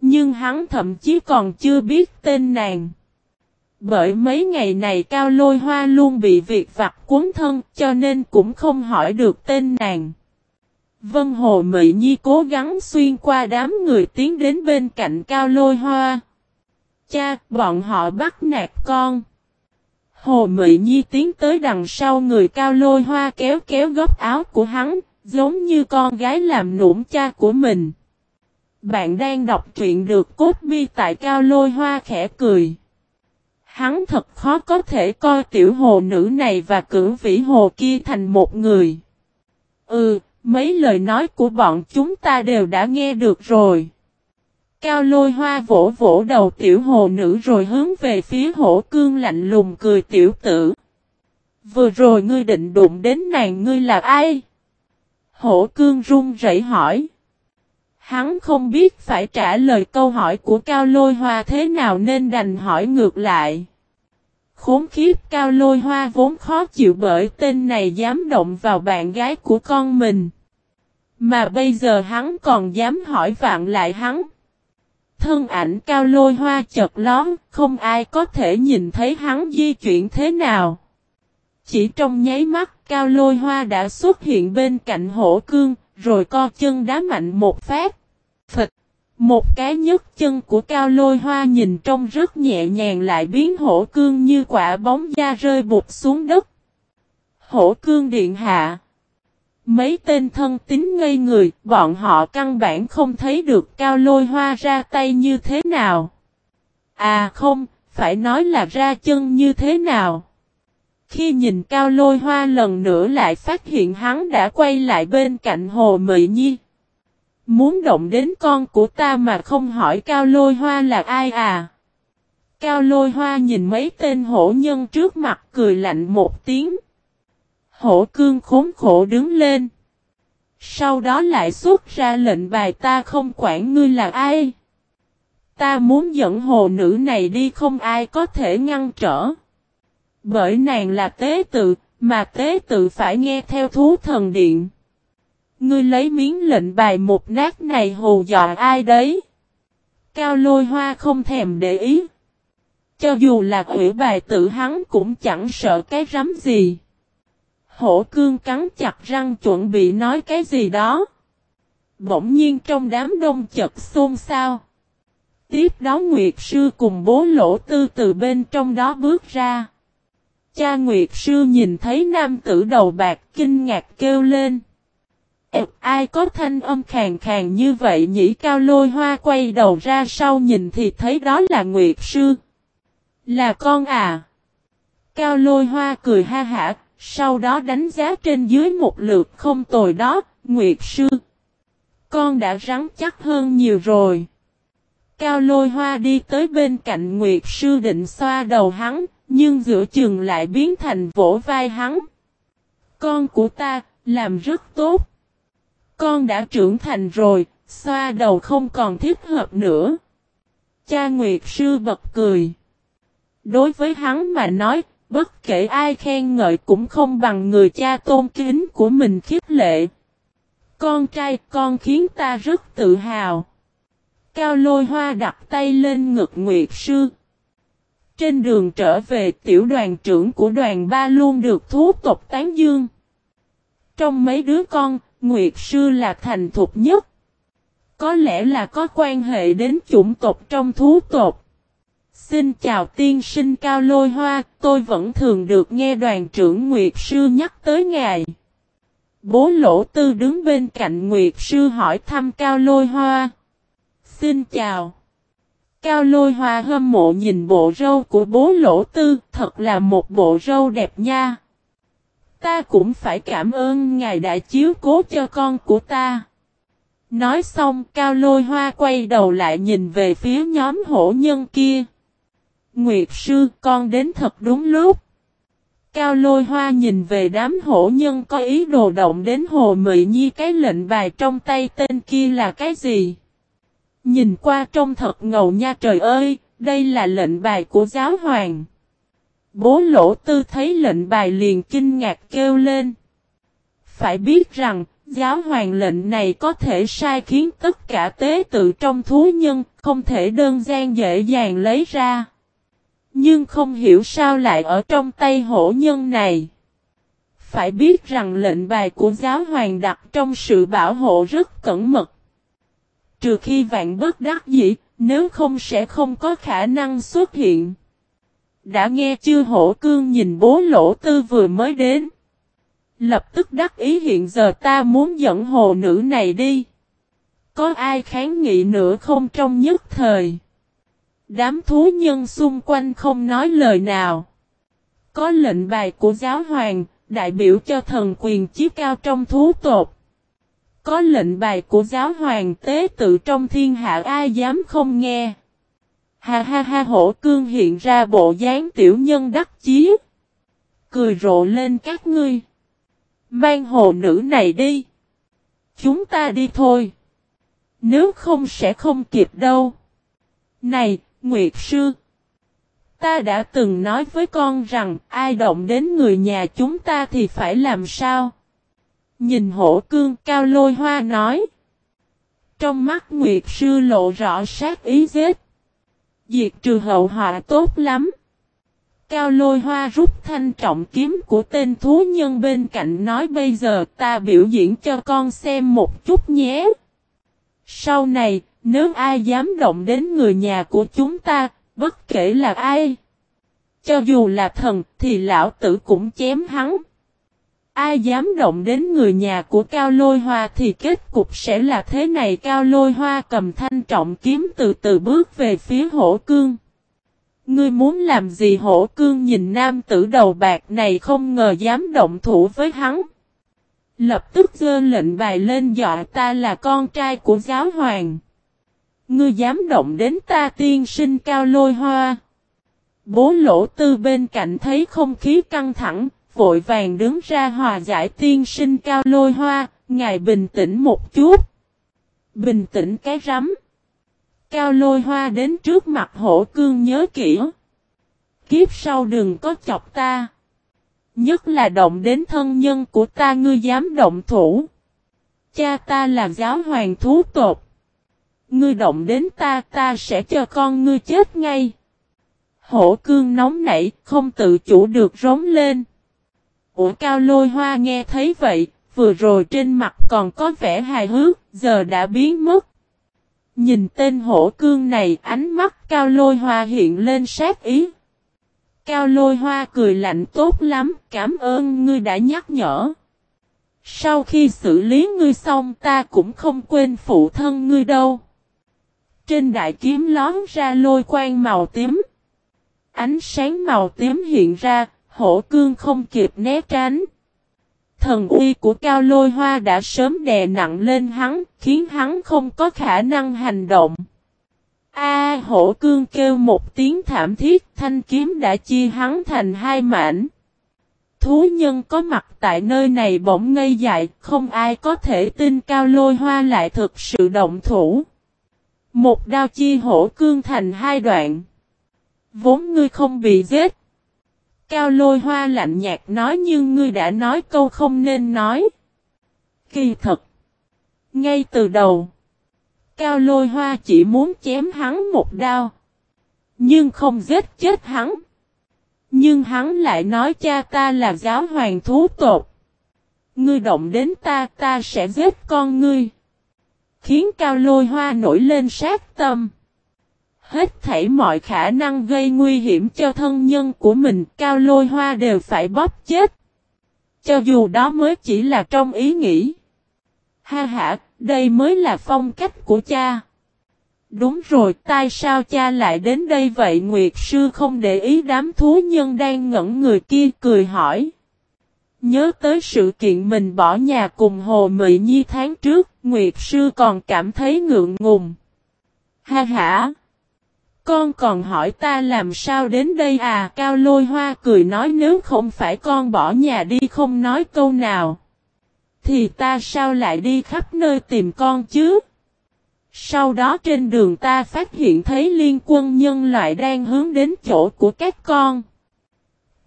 Nhưng hắn thậm chí còn chưa biết tên nàng. Bởi mấy ngày này cao lôi hoa luôn bị việc vặt cuốn thân cho nên cũng không hỏi được tên nàng. Vân Hồ mỹ Nhi cố gắng xuyên qua đám người tiến đến bên cạnh cao lôi hoa. Cha, bọn họ bắt nạt con. Hồ mỹ Nhi tiến tới đằng sau người cao lôi hoa kéo kéo góc áo của hắn, giống như con gái làm nũng cha của mình. Bạn đang đọc truyện được cốt bi tại cao lôi hoa khẽ cười. Hắn thật khó có thể coi tiểu hồ nữ này và cử vĩ hồ kia thành một người. Ừ, mấy lời nói của bọn chúng ta đều đã nghe được rồi. Cao lôi hoa vỗ vỗ đầu tiểu hồ nữ rồi hướng về phía hổ cương lạnh lùng cười tiểu tử. Vừa rồi ngươi định đụng đến nàng ngươi là ai? Hổ cương run rẩy hỏi. Hắn không biết phải trả lời câu hỏi của Cao Lôi Hoa thế nào nên đành hỏi ngược lại. Khốn khiếp Cao Lôi Hoa vốn khó chịu bởi tên này dám động vào bạn gái của con mình. Mà bây giờ hắn còn dám hỏi vạn lại hắn. Thân ảnh Cao Lôi Hoa chật lón, không ai có thể nhìn thấy hắn di chuyển thế nào. Chỉ trong nháy mắt Cao Lôi Hoa đã xuất hiện bên cạnh hổ cương, rồi co chân đá mạnh một phát. Phật! Một cái nhấc chân của cao lôi hoa nhìn trông rất nhẹ nhàng lại biến hổ cương như quả bóng da rơi bụt xuống đất. Hổ cương điện hạ. Mấy tên thân tín ngây người, bọn họ căn bản không thấy được cao lôi hoa ra tay như thế nào. À không, phải nói là ra chân như thế nào. Khi nhìn cao lôi hoa lần nữa lại phát hiện hắn đã quay lại bên cạnh hồ mị nhi. Muốn động đến con của ta mà không hỏi cao lôi hoa là ai à? Cao lôi hoa nhìn mấy tên hổ nhân trước mặt cười lạnh một tiếng. Hổ cương khốn khổ đứng lên. Sau đó lại xuất ra lệnh bài ta không quản ngươi là ai. Ta muốn dẫn hồ nữ này đi không ai có thể ngăn trở. Bởi nàng là tế tự, mà tế tự phải nghe theo thú thần điện. Ngươi lấy miếng lệnh bài một nát này hù dọa ai đấy? Cao lôi hoa không thèm để ý. Cho dù là quỷ bài tự hắn cũng chẳng sợ cái rắm gì. Hổ cương cắn chặt răng chuẩn bị nói cái gì đó. Bỗng nhiên trong đám đông chật xôn xao. Tiếp đó Nguyệt Sư cùng bố lỗ tư từ bên trong đó bước ra. Cha Nguyệt Sư nhìn thấy nam tử đầu bạc kinh ngạc kêu lên. Ai có thanh âm khàn khàn như vậy nhỉ cao lôi hoa quay đầu ra sau nhìn thì thấy đó là Nguyệt Sư. Là con à? Cao lôi hoa cười ha hả, sau đó đánh giá trên dưới một lượt không tồi đó, Nguyệt Sư. Con đã rắn chắc hơn nhiều rồi. Cao lôi hoa đi tới bên cạnh Nguyệt Sư định xoa đầu hắn, nhưng giữa chừng lại biến thành vỗ vai hắn. Con của ta, làm rất tốt. Con đã trưởng thành rồi, xoa đầu không còn thích hợp nữa. Cha Nguyệt Sư bật cười. Đối với hắn mà nói, bất kể ai khen ngợi cũng không bằng người cha tôn kính của mình khiếp lệ. Con trai con khiến ta rất tự hào. Cao lôi hoa đặt tay lên ngực Nguyệt Sư. Trên đường trở về tiểu đoàn trưởng của đoàn ba luôn được thú tộc tán dương. Trong mấy đứa con, Nguyệt Sư là thành thục nhất. Có lẽ là có quan hệ đến chủng tộc trong thú tộc. Xin chào tiên sinh Cao Lôi Hoa, tôi vẫn thường được nghe đoàn trưởng Nguyệt Sư nhắc tới ngài. Bố Lỗ Tư đứng bên cạnh Nguyệt Sư hỏi thăm Cao Lôi Hoa. Xin chào. Cao Lôi Hoa hâm mộ nhìn bộ râu của bố Lỗ Tư, thật là một bộ râu đẹp nha. Ta cũng phải cảm ơn ngài đã chiếu cố cho con của ta. Nói xong Cao Lôi Hoa quay đầu lại nhìn về phía nhóm hổ nhân kia. Nguyệt sư con đến thật đúng lúc. Cao lôi hoa nhìn về đám hổ nhân có ý đồ động đến hồ mị nhi cái lệnh bài trong tay tên kia là cái gì. Nhìn qua trông thật ngầu nha trời ơi, đây là lệnh bài của giáo hoàng. Bố lỗ tư thấy lệnh bài liền kinh ngạc kêu lên. Phải biết rằng, giáo hoàng lệnh này có thể sai khiến tất cả tế tự trong thú nhân, không thể đơn giản dễ dàng lấy ra. Nhưng không hiểu sao lại ở trong tay hổ nhân này. Phải biết rằng lệnh bài của giáo hoàng đặt trong sự bảo hộ rất cẩn mật. Trừ khi vạn bất đắc dĩ, nếu không sẽ không có khả năng xuất hiện. Đã nghe chưa hổ cương nhìn bố lỗ tư vừa mới đến. Lập tức đắc ý hiện giờ ta muốn dẫn hồ nữ này đi. Có ai kháng nghị nữa không trong nhất thời. Đám thú nhân xung quanh không nói lời nào. Có lệnh bài của giáo hoàng, đại biểu cho thần quyền chí cao trong thú tột. Có lệnh bài của giáo hoàng tế tự trong thiên hạ ai dám không nghe. Ha ha ha hổ cương hiện ra bộ dáng tiểu nhân đắc chí. Cười rộ lên các ngươi. Mang hồ nữ này đi. Chúng ta đi thôi. Nếu không sẽ không kịp đâu. Này, Nguyệt Sư. Ta đã từng nói với con rằng ai động đến người nhà chúng ta thì phải làm sao? Nhìn hổ cương cao lôi hoa nói. Trong mắt Nguyệt Sư lộ rõ sát ý giết. Diệt trừ hậu họa tốt lắm. Cao lôi hoa rút thanh trọng kiếm của tên thú nhân bên cạnh nói bây giờ ta biểu diễn cho con xem một chút nhé. Sau này, nếu ai dám động đến người nhà của chúng ta, bất kể là ai. Cho dù là thần thì lão tử cũng chém hắn. Ai dám động đến người nhà của Cao Lôi Hoa thì kết cục sẽ là thế này Cao Lôi Hoa cầm thanh trọng kiếm từ từ bước về phía hổ cương. Ngươi muốn làm gì hổ cương nhìn nam tử đầu bạc này không ngờ dám động thủ với hắn. Lập tức dơ lệnh bài lên dọa ta là con trai của giáo hoàng. Ngươi dám động đến ta tiên sinh cao lôi hoa. Bố lỗ tư bên cạnh thấy không khí căng thẳng, vội vàng đứng ra hòa giải tiên sinh cao lôi hoa, ngài bình tĩnh một chút. Bình tĩnh cái rắm. Cao lôi hoa đến trước mặt hổ cương nhớ kỹ. Kiếp sau đừng có chọc ta. Nhất là động đến thân nhân của ta ngươi dám động thủ. Cha ta là giáo hoàng thú tột. Ngươi động đến ta ta sẽ cho con ngươi chết ngay. Hổ cương nóng nảy không tự chủ được rống lên. Ủa cao lôi hoa nghe thấy vậy, vừa rồi trên mặt còn có vẻ hài hước, giờ đã biến mất. Nhìn tên hổ cương này ánh mắt cao lôi hoa hiện lên sát ý. Cao lôi hoa cười lạnh tốt lắm, cảm ơn ngươi đã nhắc nhở. Sau khi xử lý ngươi xong ta cũng không quên phụ thân ngươi đâu. Trên đại kiếm lón ra lôi quang màu tím. Ánh sáng màu tím hiện ra, hổ cương không kịp né tránh. Thần uy của cao lôi hoa đã sớm đè nặng lên hắn, khiến hắn không có khả năng hành động. A hổ cương kêu một tiếng thảm thiết, thanh kiếm đã chia hắn thành hai mảnh. Thú nhân có mặt tại nơi này bỗng ngây dại, không ai có thể tin cao lôi hoa lại thực sự động thủ. Một đao chi hổ cương thành hai đoạn. Vốn ngươi không bị giết. Cao lôi hoa lạnh nhạt nói nhưng ngươi đã nói câu không nên nói. Kỳ thật. Ngay từ đầu. Cao lôi hoa chỉ muốn chém hắn một đao. Nhưng không giết chết hắn. Nhưng hắn lại nói cha ta là giáo hoàng thú tột. Ngươi động đến ta ta sẽ giết con ngươi. khiến cao lôi hoa nổi lên sát tâm. Hết thảy mọi khả năng gây nguy hiểm cho thân nhân của mình cao lôi hoa đều phải bóp chết. Cho dù đó mới chỉ là trong ý nghĩ. Ha ha, đây mới là phong cách của cha. Đúng rồi, tại sao cha lại đến đây vậy? Nguyệt sư không để ý đám thú nhân đang ngẩn người kia cười hỏi. Nhớ tới sự kiện mình bỏ nhà cùng Hồ Mị Nhi tháng trước, Nguyệt sư còn cảm thấy ngượng ngùng. Ha ha! Con còn hỏi ta làm sao đến đây à? Cao lôi hoa cười nói nếu không phải con bỏ nhà đi không nói câu nào. Thì ta sao lại đi khắp nơi tìm con chứ? Sau đó trên đường ta phát hiện thấy liên quân nhân loại đang hướng đến chỗ của các con.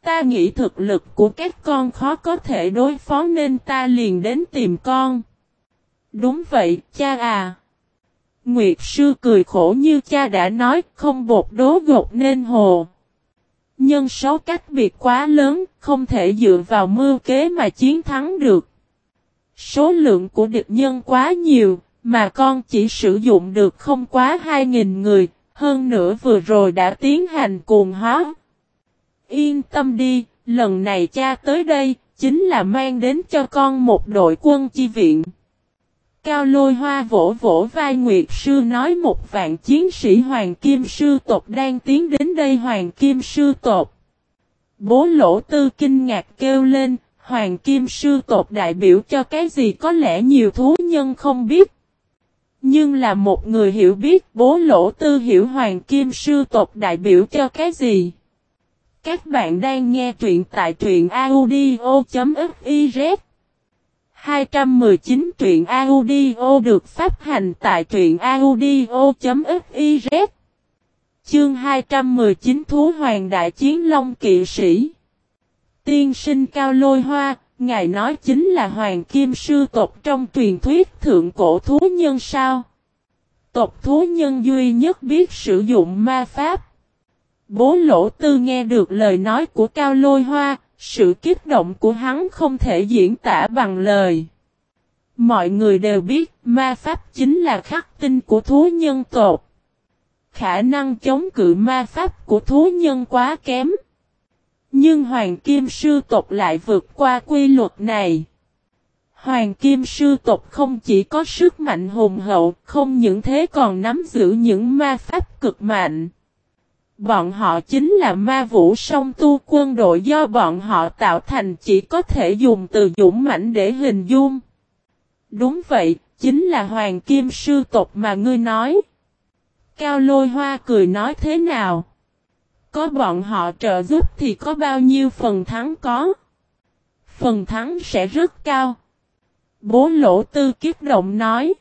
Ta nghĩ thực lực của các con khó có thể đối phó nên ta liền đến tìm con. Đúng vậy, cha à. Nguyệt sư cười khổ như cha đã nói, không bột đố gột nên hồ. Nhân số cách biệt quá lớn, không thể dựa vào mưu kế mà chiến thắng được. Số lượng của địch nhân quá nhiều, mà con chỉ sử dụng được không quá 2.000 người, hơn nữa vừa rồi đã tiến hành cuồng hóa. Yên tâm đi, lần này cha tới đây, chính là mang đến cho con một đội quân chi viện. Cao lôi hoa vỗ vỗ vai Nguyệt Sư nói một vạn chiến sĩ Hoàng Kim Sư Tộc đang tiến đến đây Hoàng Kim Sư Tộc. Bố lỗ tư kinh ngạc kêu lên, Hoàng Kim Sư Tộc đại biểu cho cái gì có lẽ nhiều thú nhân không biết. Nhưng là một người hiểu biết bố lỗ tư hiểu Hoàng Kim Sư Tộc đại biểu cho cái gì. Các bạn đang nghe truyện tại truyện audio.fif 219 truyện audio được phát hành tại truyện audio.fiz Chương 219 Thú Hoàng Đại Chiến Long Kỵ Sĩ Tiên sinh cao lôi hoa, ngài nói chính là Hoàng Kim Sư tộc trong truyền thuyết thượng cổ thú nhân sao? Tộc thú nhân duy nhất biết sử dụng ma pháp. Bố lỗ tư nghe được lời nói của cao lôi hoa, sự kích động của hắn không thể diễn tả bằng lời. Mọi người đều biết ma pháp chính là khắc tinh của thú nhân tộc. Khả năng chống cự ma pháp của thú nhân quá kém. Nhưng Hoàng Kim Sư tộc lại vượt qua quy luật này. Hoàng Kim Sư tộc không chỉ có sức mạnh hùng hậu, không những thế còn nắm giữ những ma pháp cực mạnh. Bọn họ chính là ma vũ song tu quân đội do bọn họ tạo thành chỉ có thể dùng từ dũng mãnh để hình dung. Đúng vậy, chính là Hoàng Kim Sư tộc mà ngươi nói. Cao lôi hoa cười nói thế nào? Có bọn họ trợ giúp thì có bao nhiêu phần thắng có? Phần thắng sẽ rất cao. Bố lỗ tư kiếp động nói.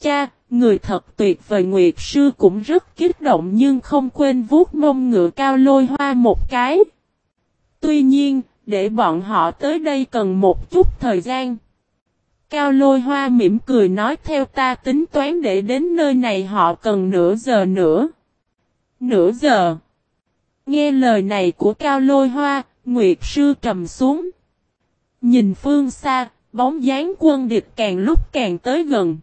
Cha, người thật tuyệt vời Nguyệt Sư cũng rất kích động nhưng không quên vuốt mông ngựa cao lôi hoa một cái. Tuy nhiên, để bọn họ tới đây cần một chút thời gian. Cao lôi hoa mỉm cười nói theo ta tính toán để đến nơi này họ cần nửa giờ nữa. Nửa giờ. Nghe lời này của cao lôi hoa, Nguyệt Sư trầm xuống. Nhìn phương xa, bóng dáng quân địch càng lúc càng tới gần.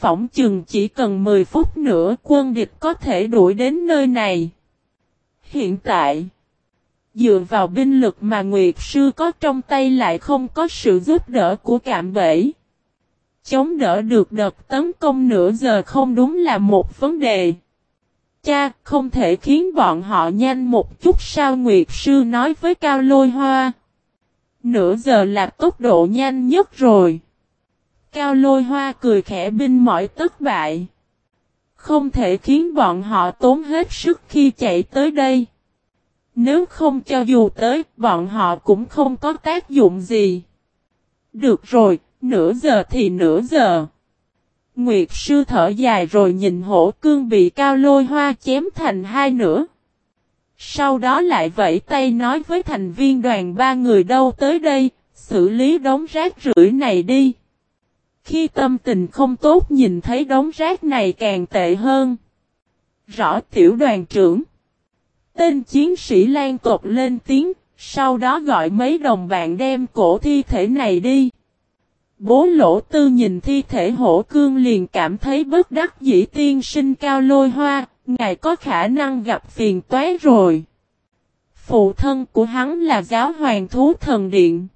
Phỏng chừng chỉ cần 10 phút nữa quân địch có thể đuổi đến nơi này. Hiện tại, dựa vào binh lực mà Nguyệt Sư có trong tay lại không có sự giúp đỡ của cạm bẫy. Chống đỡ được đợt tấn công nửa giờ không đúng là một vấn đề. Cha, không thể khiến bọn họ nhanh một chút sao Nguyệt Sư nói với Cao Lôi Hoa. Nửa giờ là tốc độ nhanh nhất rồi. Cao lôi hoa cười khẽ binh mọi tất bại. Không thể khiến bọn họ tốn hết sức khi chạy tới đây. Nếu không cho dù tới, bọn họ cũng không có tác dụng gì. Được rồi, nửa giờ thì nửa giờ. Nguyệt sư thở dài rồi nhìn hổ cương bị cao lôi hoa chém thành hai nửa. Sau đó lại vẫy tay nói với thành viên đoàn ba người đâu tới đây, xử lý đống rác rưởi này đi. Khi tâm tình không tốt nhìn thấy đống rác này càng tệ hơn. Rõ tiểu đoàn trưởng. Tên chiến sĩ lan tột lên tiếng, sau đó gọi mấy đồng bạn đem cổ thi thể này đi. Bố lỗ tư nhìn thi thể hổ cương liền cảm thấy bất đắc dĩ tiên sinh cao lôi hoa, ngài có khả năng gặp phiền toái rồi. Phụ thân của hắn là giáo hoàng thú thần điện.